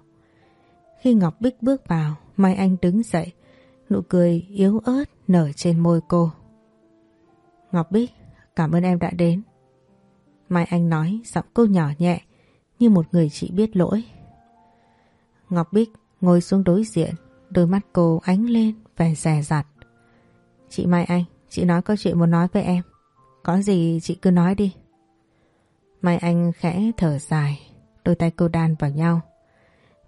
Khi Ngọc Bích bước vào, Mai Anh đứng dậy, nụ cười yếu ớt nở trên môi cô. Ngọc Bích, cảm ơn em đã đến. Mai Anh nói giọng cô nhỏ nhẹ như một người chị biết lỗi. Ngọc Bích ngồi xuống đối diện, đôi mắt cô ánh lên vẻ rè rặt. Chị Mai Anh, chị nói có chuyện muốn nói với em. Có gì chị cứ nói đi. Mai Anh khẽ thở dài, đôi tay cô đan vào nhau.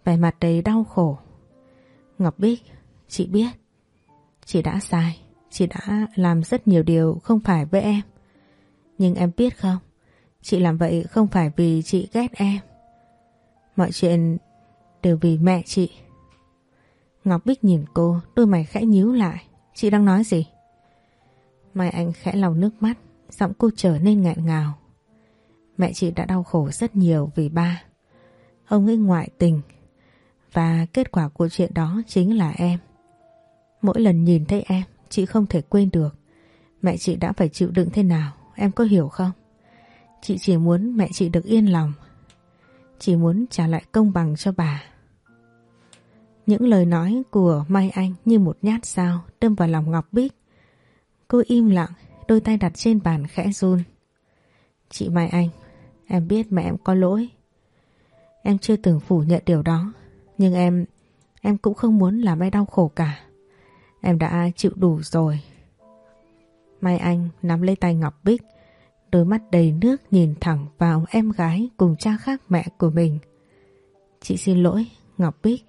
Vẻ mặt đầy đau khổ. Ngọc Bích, chị biết. Chị đã sai, chị đã làm rất nhiều điều không phải với em. Nhưng em biết không, chị làm vậy không phải vì chị ghét em. Mọi chuyện đều vì mẹ chị. Ngọc Bích nhìn cô, đôi mày khẽ nhíu lại. Chị đang nói gì? Mai Anh khẽ lau nước mắt, giọng cô trở nên ngạn ngào. Mẹ chị đã đau khổ rất nhiều vì ba. Ông ấy ngoại tình và kết quả của chuyện đó chính là em. Mỗi lần nhìn thấy em, chị không thể quên được. Mẹ chị đã phải chịu đựng thế nào, em có hiểu không? Chị chỉ muốn mẹ chị được yên lòng. Chỉ muốn trả lại công bằng cho bà. Những lời nói của Mai Anh như một nhát dao đâm vào lòng Ngọc Bích. Cô im lặng, đôi tay đặt trên bàn khẽ run. Chị Mai Anh, em biết mẹ em có lỗi. Em chưa từng phủ nhận điều đó, nhưng em, em cũng không muốn làm ai đau khổ cả. Em đã chịu đủ rồi. Mai Anh nắm lấy tay Ngọc Bích, đôi mắt đầy nước nhìn thẳng vào em gái cùng cha khác mẹ của mình. Chị xin lỗi, Ngọc Bích.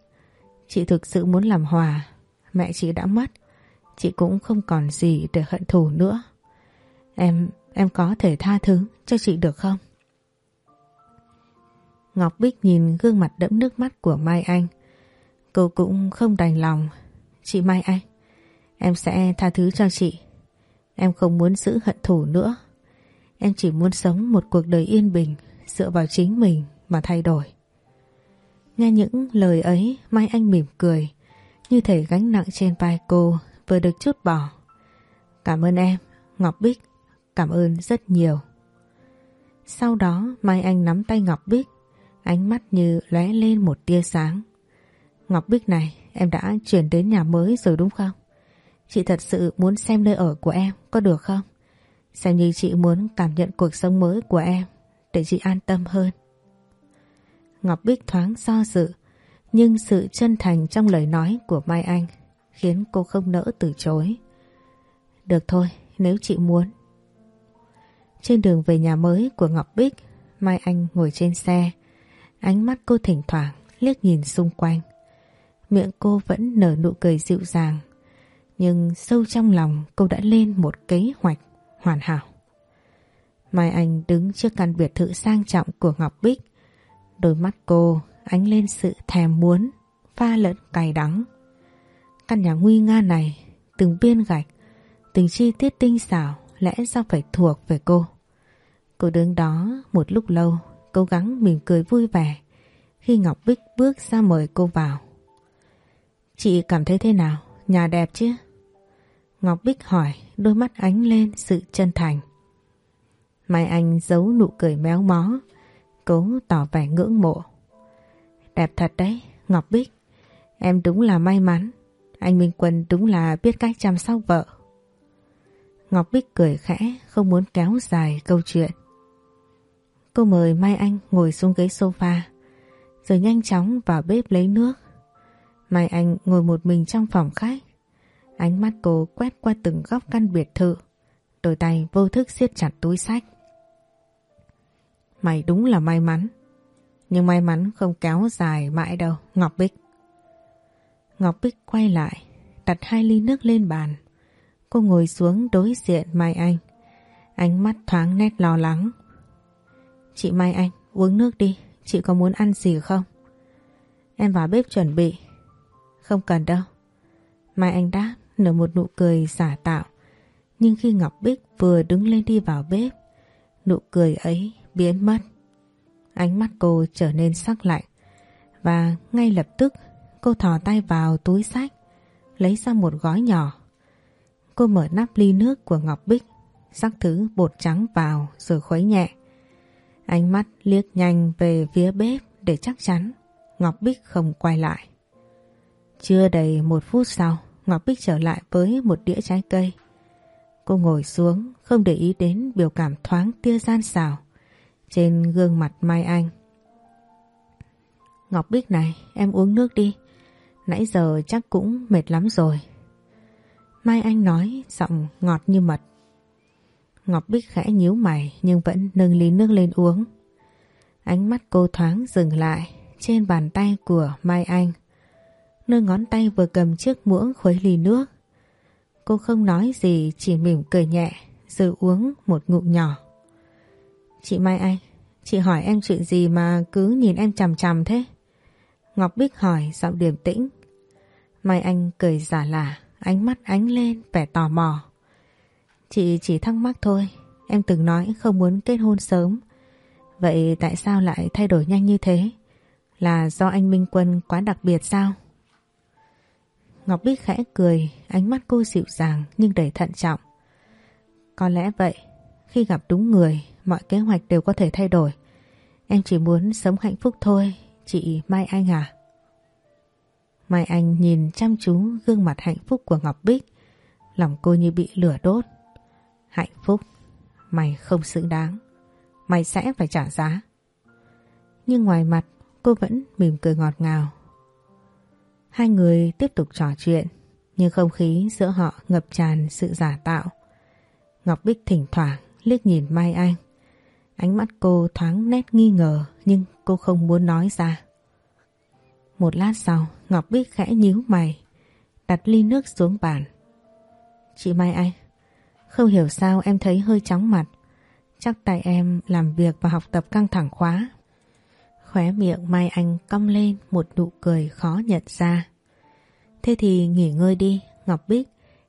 Chị thực sự muốn làm hòa. Mẹ chị đã mất. Chị cũng không còn gì để hận thù nữa. Em, em có thể tha thứ cho chị được không? Ngọc Bích nhìn gương mặt đẫm nước mắt của Mai Anh. Cô cũng không đành lòng. Chị Mai Anh, em sẽ tha thứ cho chị. Em không muốn giữ hận thù nữa. Em chỉ muốn sống một cuộc đời yên bình dựa vào chính mình mà thay đổi. Nghe những lời ấy Mai Anh mỉm cười Như thể gánh nặng trên vai cô Vừa được chút bỏ Cảm ơn em Ngọc Bích Cảm ơn rất nhiều Sau đó Mai Anh nắm tay Ngọc Bích Ánh mắt như lóe lên một tia sáng Ngọc Bích này Em đã chuyển đến nhà mới rồi đúng không Chị thật sự muốn xem nơi ở của em Có được không Xem như chị muốn cảm nhận cuộc sống mới của em Để chị an tâm hơn Ngọc Bích thoáng do dự, nhưng sự chân thành trong lời nói của Mai Anh khiến cô không nỡ từ chối. Được thôi, nếu chị muốn. Trên đường về nhà mới của Ngọc Bích, Mai Anh ngồi trên xe. Ánh mắt cô thỉnh thoảng liếc nhìn xung quanh. Miệng cô vẫn nở nụ cười dịu dàng. Nhưng sâu trong lòng cô đã lên một kế hoạch hoàn hảo. Mai Anh đứng trước căn biệt thự sang trọng của Ngọc Bích. Đôi mắt cô ánh lên sự thèm muốn, pha lẫn cay đắng. Căn nhà nguy nga này, từng viên gạch, từng chi tiết tinh xảo lẽ ra phải thuộc về cô. Cô đứng đó một lúc lâu, cố gắng mỉm cười vui vẻ khi Ngọc Bích bước ra mời cô vào. Chị cảm thấy thế nào? Nhà đẹp chứ? Ngọc Bích hỏi, đôi mắt ánh lên sự chân thành. Mai Anh giấu nụ cười méo mó, cố tỏ vẻ ngưỡng mộ. Đẹp thật đấy, Ngọc Bích. Em đúng là may mắn. Anh Minh Quân đúng là biết cách chăm sóc vợ. Ngọc Bích cười khẽ, không muốn kéo dài câu chuyện. Cô mời Mai Anh ngồi xuống ghế sofa, rồi nhanh chóng vào bếp lấy nước. Mai Anh ngồi một mình trong phòng khách. Ánh mắt cô quét qua từng góc căn biệt thự, đôi tay vô thức siết chặt túi sách. Mày đúng là may mắn, nhưng may mắn không kéo dài mãi đâu, Ngọc Bích. Ngọc Bích quay lại, đặt hai ly nước lên bàn. Cô ngồi xuống đối diện Mai Anh. Ánh mắt thoáng nét lo lắng. Chị Mai Anh, uống nước đi, chị có muốn ăn gì không? Em vào bếp chuẩn bị. Không cần đâu. Mai Anh đáp, nở một nụ cười giả tạo. Nhưng khi Ngọc Bích vừa đứng lên đi vào bếp, nụ cười ấy biến mất. Ánh mắt cô trở nên sắc lạnh và ngay lập tức cô thò tay vào túi sách lấy ra một gói nhỏ. Cô mở nắp ly nước của Ngọc Bích rắc thứ bột trắng vào rồi khuấy nhẹ. Ánh mắt liếc nhanh về phía bếp để chắc chắn Ngọc Bích không quay lại. Chưa đầy một phút sau Ngọc Bích trở lại với một đĩa trái cây. Cô ngồi xuống không để ý đến biểu cảm thoáng tia gian xảo trên gương mặt Mai Anh. Ngọc Bích này, em uống nước đi. Nãy giờ chắc cũng mệt lắm rồi. Mai Anh nói giọng ngọt như mật. Ngọc Bích khẽ nhíu mày nhưng vẫn nâng ly nước lên uống. Ánh mắt cô thoáng dừng lại trên bàn tay của Mai Anh. Nơi ngón tay vừa cầm chiếc muỗng khuấy ly nước. Cô không nói gì chỉ mỉm cười nhẹ rồi uống một ngụm nhỏ. Chị Mai Anh, chị hỏi em chuyện gì mà cứ nhìn em chằm chằm thế? Ngọc Bích hỏi giọng điềm tĩnh. Mai Anh cười giả lả, ánh mắt ánh lên vẻ tò mò. Chị chỉ thắc mắc thôi, em từng nói không muốn kết hôn sớm. Vậy tại sao lại thay đổi nhanh như thế? Là do anh Minh Quân quá đặc biệt sao? Ngọc Bích khẽ cười, ánh mắt cô dịu dàng nhưng đầy thận trọng. Có lẽ vậy, khi gặp đúng người, mọi kế hoạch đều có thể thay đổi. Em chỉ muốn sống hạnh phúc thôi, chị Mai Anh à? Mai Anh nhìn chăm chú gương mặt hạnh phúc của Ngọc Bích, lòng cô như bị lửa đốt. Hạnh phúc, mày không xứng đáng, mày sẽ phải trả giá. Nhưng ngoài mặt cô vẫn mỉm cười ngọt ngào. Hai người tiếp tục trò chuyện, nhưng không khí giữa họ ngập tràn sự giả tạo. Ngọc Bích thỉnh thoảng liếc nhìn Mai Anh. Ánh mắt cô thoáng nét nghi ngờ nhưng cô không muốn nói ra. Một lát sau Ngọc Bích khẽ nhíu mày đặt ly nước xuống bàn. Chị Mai Anh không hiểu sao em thấy hơi chóng mặt. Chắc tại em làm việc và học tập căng thẳng quá. Khóe miệng Mai Anh cong lên một nụ cười khó nhận ra. Thế thì nghỉ ngơi đi, Ngọc Bích.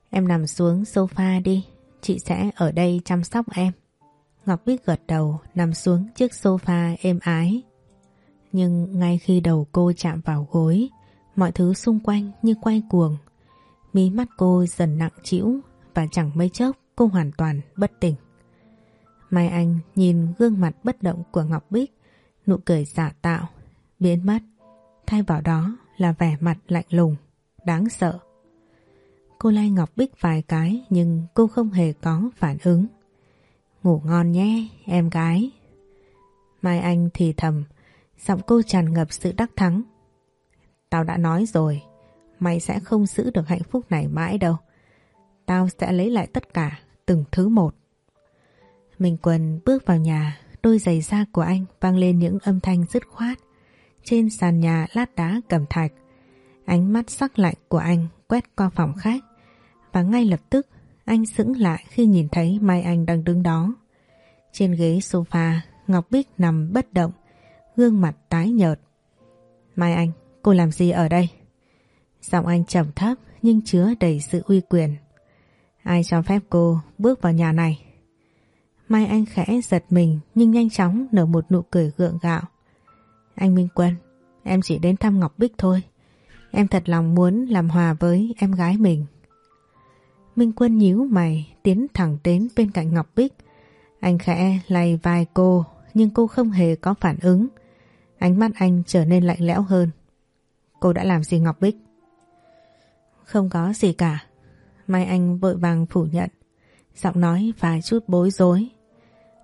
Em nằm xuống sofa đi, chị sẽ ở đây chăm sóc em. Ngọc Bích gật đầu nằm xuống chiếc sofa êm ái. Nhưng ngay khi đầu cô chạm vào gối, mọi thứ xung quanh như quay cuồng. Mí mắt cô dần nặng trĩu và chẳng mấy chốc cô hoàn toàn bất tỉnh. Mai Anh nhìn gương mặt bất động của Ngọc Bích, nụ cười giả tạo, biến mất. Thay vào đó là vẻ mặt lạnh lùng, đáng sợ. Cô lai Ngọc Bích vài cái nhưng cô không hề có phản ứng. Ngủ ngon nhé, em gái. Mai Anh thì thầm, giọng cô tràn ngập sự đắc thắng. Tao đã nói rồi, mày sẽ không giữ được hạnh phúc này mãi đâu. Tao sẽ lấy lại tất cả, từng thứ một. Minh Quân bước vào nhà, đôi giày da của anh vang lên những âm thanh dứt khoát. Trên sàn nhà lát đá cẩm thạch, ánh mắt sắc lạnh của anh quét qua phòng khách và ngay lập tức Anh sững lại khi nhìn thấy Mai Anh đang đứng đó. Trên ghế sofa, Ngọc Bích nằm bất động, gương mặt tái nhợt. Mai Anh, cô làm gì ở đây? Giọng anh trầm thấp nhưng chứa đầy sự uy quyền. Ai cho phép cô bước vào nhà này? Mai Anh khẽ giật mình nhưng nhanh chóng nở một nụ cười gượng gạo. Anh Minh Quân, em chỉ đến thăm Ngọc Bích thôi. Em thật lòng muốn làm hòa với em gái mình. Minh Quân nhíu mày tiến thẳng đến bên cạnh Ngọc Bích. Anh khẽ lay vai cô nhưng cô không hề có phản ứng. Ánh mắt anh trở nên lạnh lẽo hơn. Cô đã làm gì Ngọc Bích? Không có gì cả. Mai Anh vội vàng phủ nhận. Giọng nói vài chút bối rối.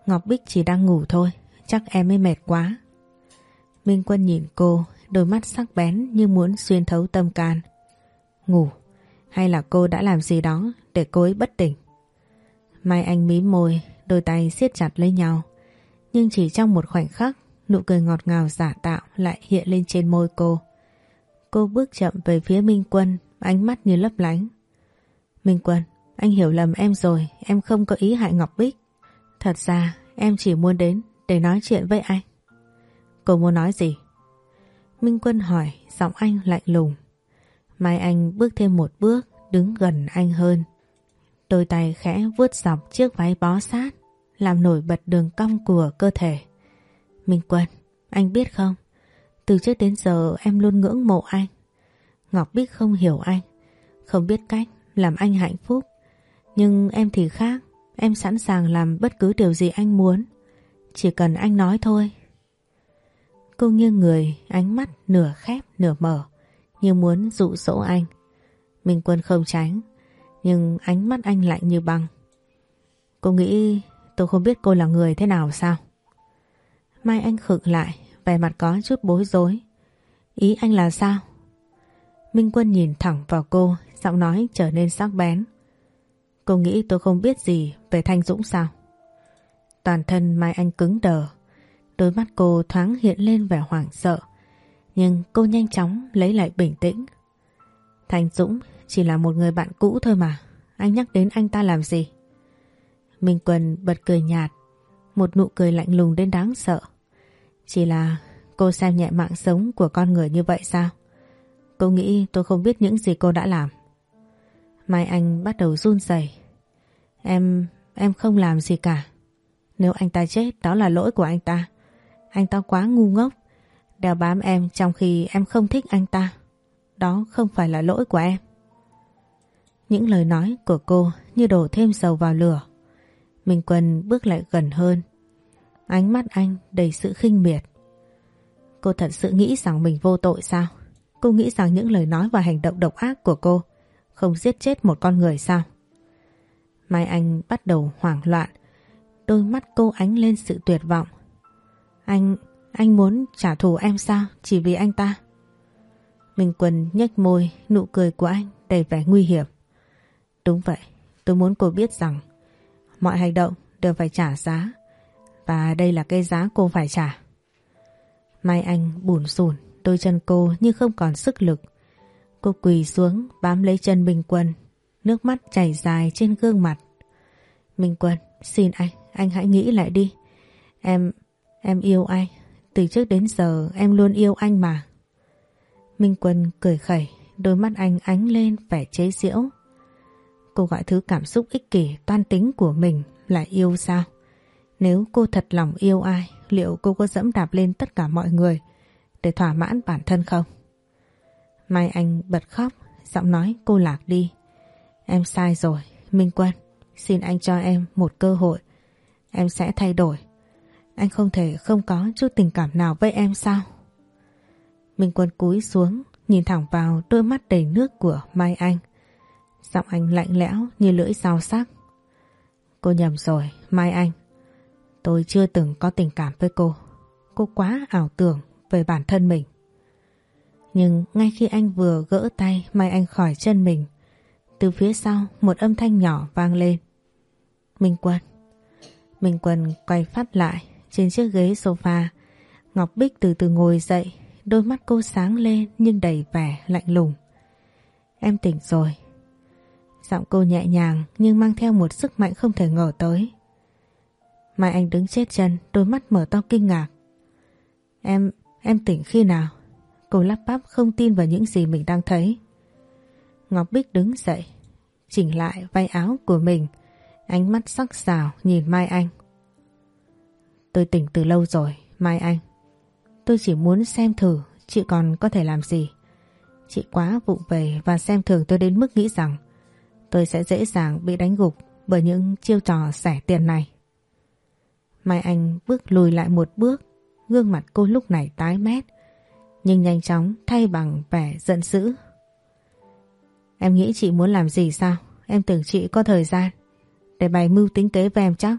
Ngọc Bích chỉ đang ngủ thôi. Chắc em mới mệt quá. Minh Quân nhìn cô, đôi mắt sắc bén như muốn xuyên thấu tâm can. Ngủ? Hay là cô đã làm gì đó để cô ấy bất tỉnh? Mai Anh mím môi, đôi tay siết chặt lấy nhau. Nhưng chỉ trong một khoảnh khắc, nụ cười ngọt ngào giả tạo lại hiện lên trên môi cô. Cô bước chậm về phía Minh Quân, ánh mắt như lấp lánh. Minh Quân, anh hiểu lầm em rồi, em không có ý hại Ngọc Bích. Thật ra em chỉ muốn đến để nói chuyện với anh. Cô muốn nói gì? Minh Quân hỏi, giọng anh lạnh lùng. Mai Anh bước thêm một bước, đứng gần anh hơn. Đôi tay khẽ vuốt dọc chiếc váy bó sát, làm nổi bật đường cong của cơ thể. Minh Quân, anh biết không, từ trước đến giờ em luôn ngưỡng mộ anh. Ngọc Bích không hiểu anh, không biết cách làm anh hạnh phúc. Nhưng em thì khác, em sẵn sàng làm bất cứ điều gì anh muốn. Chỉ cần anh nói thôi. Cô nghiêng người, ánh mắt nửa khép nửa mở, như muốn dụ dỗ anh. Minh Quân không tránh, nhưng ánh mắt anh lạnh như băng. Cô nghĩ tôi không biết cô là người thế nào sao? Mai anh khựng lại, vẻ mặt có chút bối rối. Ý anh là sao? Minh Quân nhìn thẳng vào cô, giọng nói trở nên sắc bén. Cô nghĩ tôi không biết gì về Thanh Dũng sao? Toàn thân Mai Anh cứng đờ, đôi mắt cô thoáng hiện lên vẻ hoảng sợ. Nhưng cô nhanh chóng lấy lại bình tĩnh. Thanh Dũng chỉ là một người bạn cũ thôi mà, anh nhắc đến anh ta làm gì? Minh Quân bật cười nhạt, một nụ cười lạnh lùng đến đáng sợ. Chỉ là cô xem nhẹ mạng sống của con người như vậy sao? Cô nghĩ tôi không biết những gì cô đã làm. Mai Anh bắt đầu run rẩy. Em, em không làm gì cả. Nếu anh ta chết đó là lỗi của anh ta. Anh ta quá ngu ngốc. Đeo bám em trong khi em không thích anh ta. Đó không phải là lỗi của em. Những lời nói của cô như đổ thêm dầu vào lửa. Minh Quân bước lại gần hơn. Ánh mắt anh đầy sự khinh miệt. Cô thật sự nghĩ rằng mình vô tội sao? Cô nghĩ rằng những lời nói và hành động độc ác của cô không giết chết một con người sao? Mai Anh bắt đầu hoảng loạn. Đôi mắt cô ánh lên sự tuyệt vọng. Anh, anh muốn trả thù em sao? Chỉ vì anh ta? Minh Quân nhếch môi, nụ cười của anh đầy vẻ nguy hiểm. Đúng vậy, tôi muốn cô biết rằng mọi hành động đều phải trả giá. Và đây là cái giá cô phải trả. Mai Anh bùn rùn đôi chân cô như không còn sức lực. Cô quỳ xuống bám lấy chân Minh Quân, nước mắt chảy dài trên gương mặt. Minh Quân, xin anh, anh hãy nghĩ lại đi. Em, em yêu anh, từ trước đến giờ em luôn yêu anh mà. Minh Quân cười khẩy, đôi mắt anh ánh lên vẻ chế giễu. Cô gọi thứ cảm xúc ích kỷ toan tính của mình là yêu sao? Nếu cô thật lòng yêu ai, liệu cô có dẫm đạp lên tất cả mọi người để thỏa mãn bản thân không? Mai Anh bật khóc, giọng nói cô lạc đi. Em sai rồi, Minh Quân, xin anh cho em một cơ hội. Em sẽ thay đổi. Anh không thể không có chút tình cảm nào với em sao? Minh Quân cúi xuống, nhìn thẳng vào đôi mắt đầy nước của Mai Anh. Giọng anh lạnh lẽo như lưỡi dao sắc. Cô nhầm rồi, Mai Anh. Tôi chưa từng có tình cảm với cô. Cô quá ảo tưởng về bản thân mình. Nhưng ngay khi anh vừa gỡ tay Mai Anh khỏi chân mình, từ phía sau một âm thanh nhỏ vang lên. Minh Quân. Minh Quân quay phát lại trên chiếc ghế sofa. Ngọc Bích từ từ ngồi dậy, đôi mắt cô sáng lên nhưng đầy vẻ lạnh lùng. Em tỉnh rồi. Giọng cô nhẹ nhàng nhưng mang theo một sức mạnh không thể ngờ tới. Mai Anh đứng chết chân, đôi mắt mở to kinh ngạc. Em, em tỉnh khi nào? Cô lắp bắp không tin vào những gì mình đang thấy. Ngọc Bích đứng dậy, chỉnh lại vai áo của mình, ánh mắt sắc sảo nhìn Mai Anh. Tôi tỉnh từ lâu rồi, Mai Anh. Tôi chỉ muốn xem thử chị còn có thể làm gì. Chị quá vụng về và xem thường tôi đến mức nghĩ rằng tôi sẽ dễ dàng bị đánh gục bởi những chiêu trò rẻ tiền này. Mai Anh bước lùi lại một bước, gương mặt cô lúc này tái mét, nhưng nhanh chóng thay bằng vẻ giận dữ. Em nghĩ chị muốn làm gì sao? Em tưởng chị có thời gian để bày mưu tính kế với em chắc.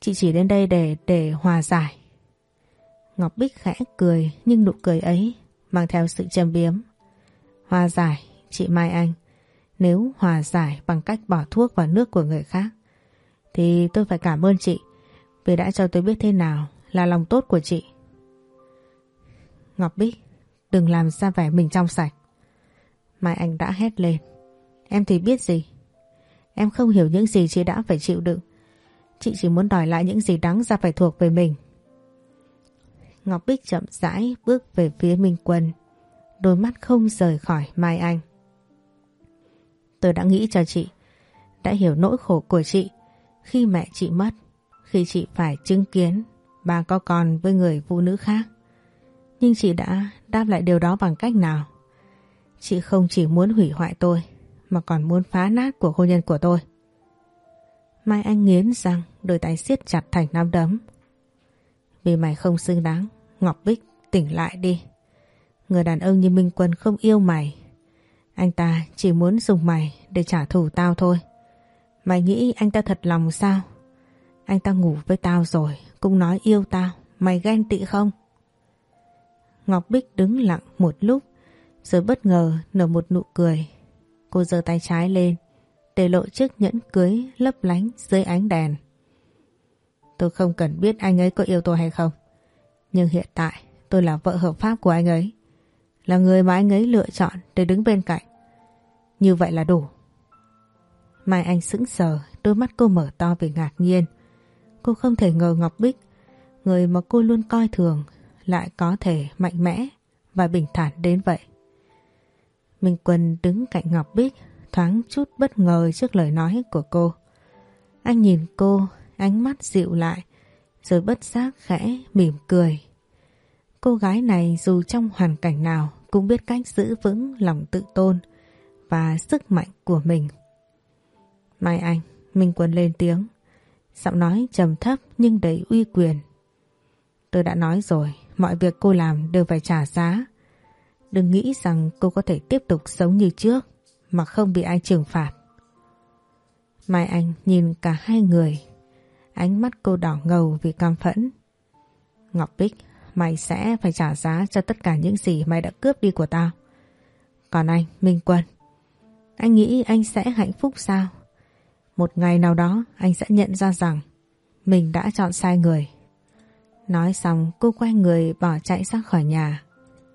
Chị chỉ đến đây để để hòa giải. Ngọc Bích khẽ cười nhưng nụ cười ấy mang theo sự châm biếm. Hòa giải, chị Mai Anh. Nếu hòa giải bằng cách bỏ thuốc vào nước của người khác thì tôi phải cảm ơn chị vì đã cho tôi biết thế nào là lòng tốt của chị. Ngọc Bích, đừng làm ra vẻ mình trong sạch. Mai Anh đã hét lên. Em thì biết gì? Em không hiểu những gì chị đã phải chịu đựng. Chị chỉ muốn đòi lại những gì đáng ra phải thuộc về mình. Ngọc Bích chậm rãi bước về phía Minh Quân. Đôi mắt không rời khỏi Mai Anh. Tôi đã nghĩ cho chị. Đã hiểu nỗi khổ của chị khi mẹ chị mất. Khi chị phải chứng kiến bà có con với người phụ nữ khác. Nhưng chị đã đáp lại điều đó bằng cách nào? Chị không chỉ muốn hủy hoại tôi mà còn muốn phá nát cuộc hôn nhân của tôi. Mai Anh nghiến răng đôi tay siết chặt thành nắm đấm. Vì mày không xứng đáng, Ngọc Bích tỉnh lại đi. Người đàn ông như Minh Quân không yêu mày. Anh ta chỉ muốn dùng mày để trả thù tao thôi. Mày nghĩ anh ta thật lòng sao? Anh ta ngủ với tao rồi, cũng nói yêu tao. Mày ghen tị không? Ngọc Bích đứng lặng một lúc, rồi bất ngờ nở một nụ cười. Cô giơ tay trái lên, để lộ chiếc nhẫn cưới lấp lánh dưới ánh đèn. Tôi không cần biết anh ấy có yêu tôi hay không. Nhưng hiện tại tôi là vợ hợp pháp của anh ấy. Là người mà anh ấy lựa chọn để đứng bên cạnh. Như vậy là đủ. Mai Anh sững sờ, đôi mắt cô mở to vì ngạc nhiên. Cô không thể ngờ Ngọc Bích, người mà cô luôn coi thường, lại có thể mạnh mẽ và bình thản đến vậy. Minh Quân đứng cạnh Ngọc Bích, thoáng chút bất ngờ trước lời nói của cô. Anh nhìn cô, ánh mắt dịu lại, rồi bất giác khẽ mỉm cười. Cô gái này dù trong hoàn cảnh nào cũng biết cách giữ vững lòng tự tôn và sức mạnh của mình. Mai Anh, Minh Quân lên tiếng. Giọng nói trầm thấp nhưng đầy uy quyền. Tôi đã nói rồi, mọi việc cô làm đều phải trả giá. Đừng nghĩ rằng cô có thể tiếp tục sống như trước mà không bị ai trừng phạt. Mai Anh nhìn cả hai người, ánh mắt cô đỏ ngầu vì cam phẫn. Ngọc Bích, mày sẽ phải trả giá cho tất cả những gì mày đã cướp đi của tao. Còn anh, Minh Quân, anh nghĩ anh sẽ hạnh phúc sao? Một ngày nào đó anh sẽ nhận ra rằng mình đã chọn sai người. Nói xong cô quay người bỏ chạy ra khỏi nhà.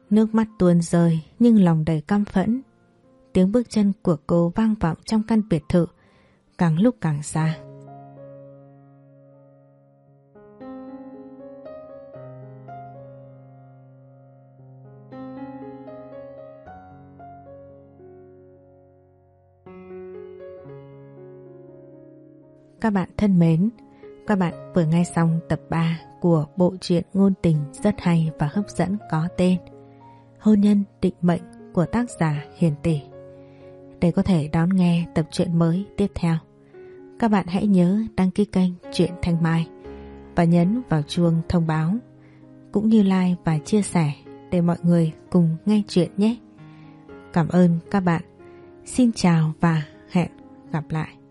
Nước mắt tuôn rơi nhưng lòng đầy căm phẫn. Tiếng bước chân của cô vang vọng trong căn biệt thự, càng lúc càng xa. Các bạn thân mến, các bạn vừa nghe xong tập 3 của bộ truyện ngôn tình rất hay và hấp dẫn có tên Hôn nhân định mệnh của tác giả Hiền Tỷ. Để có thể đón nghe tập truyện mới tiếp theo, các bạn hãy nhớ đăng ký kênh Truyện Thanh Mai và nhấn vào chuông thông báo cũng như like và chia sẻ để mọi người cùng nghe chuyện nhé. Cảm ơn các bạn. Xin chào và hẹn gặp lại.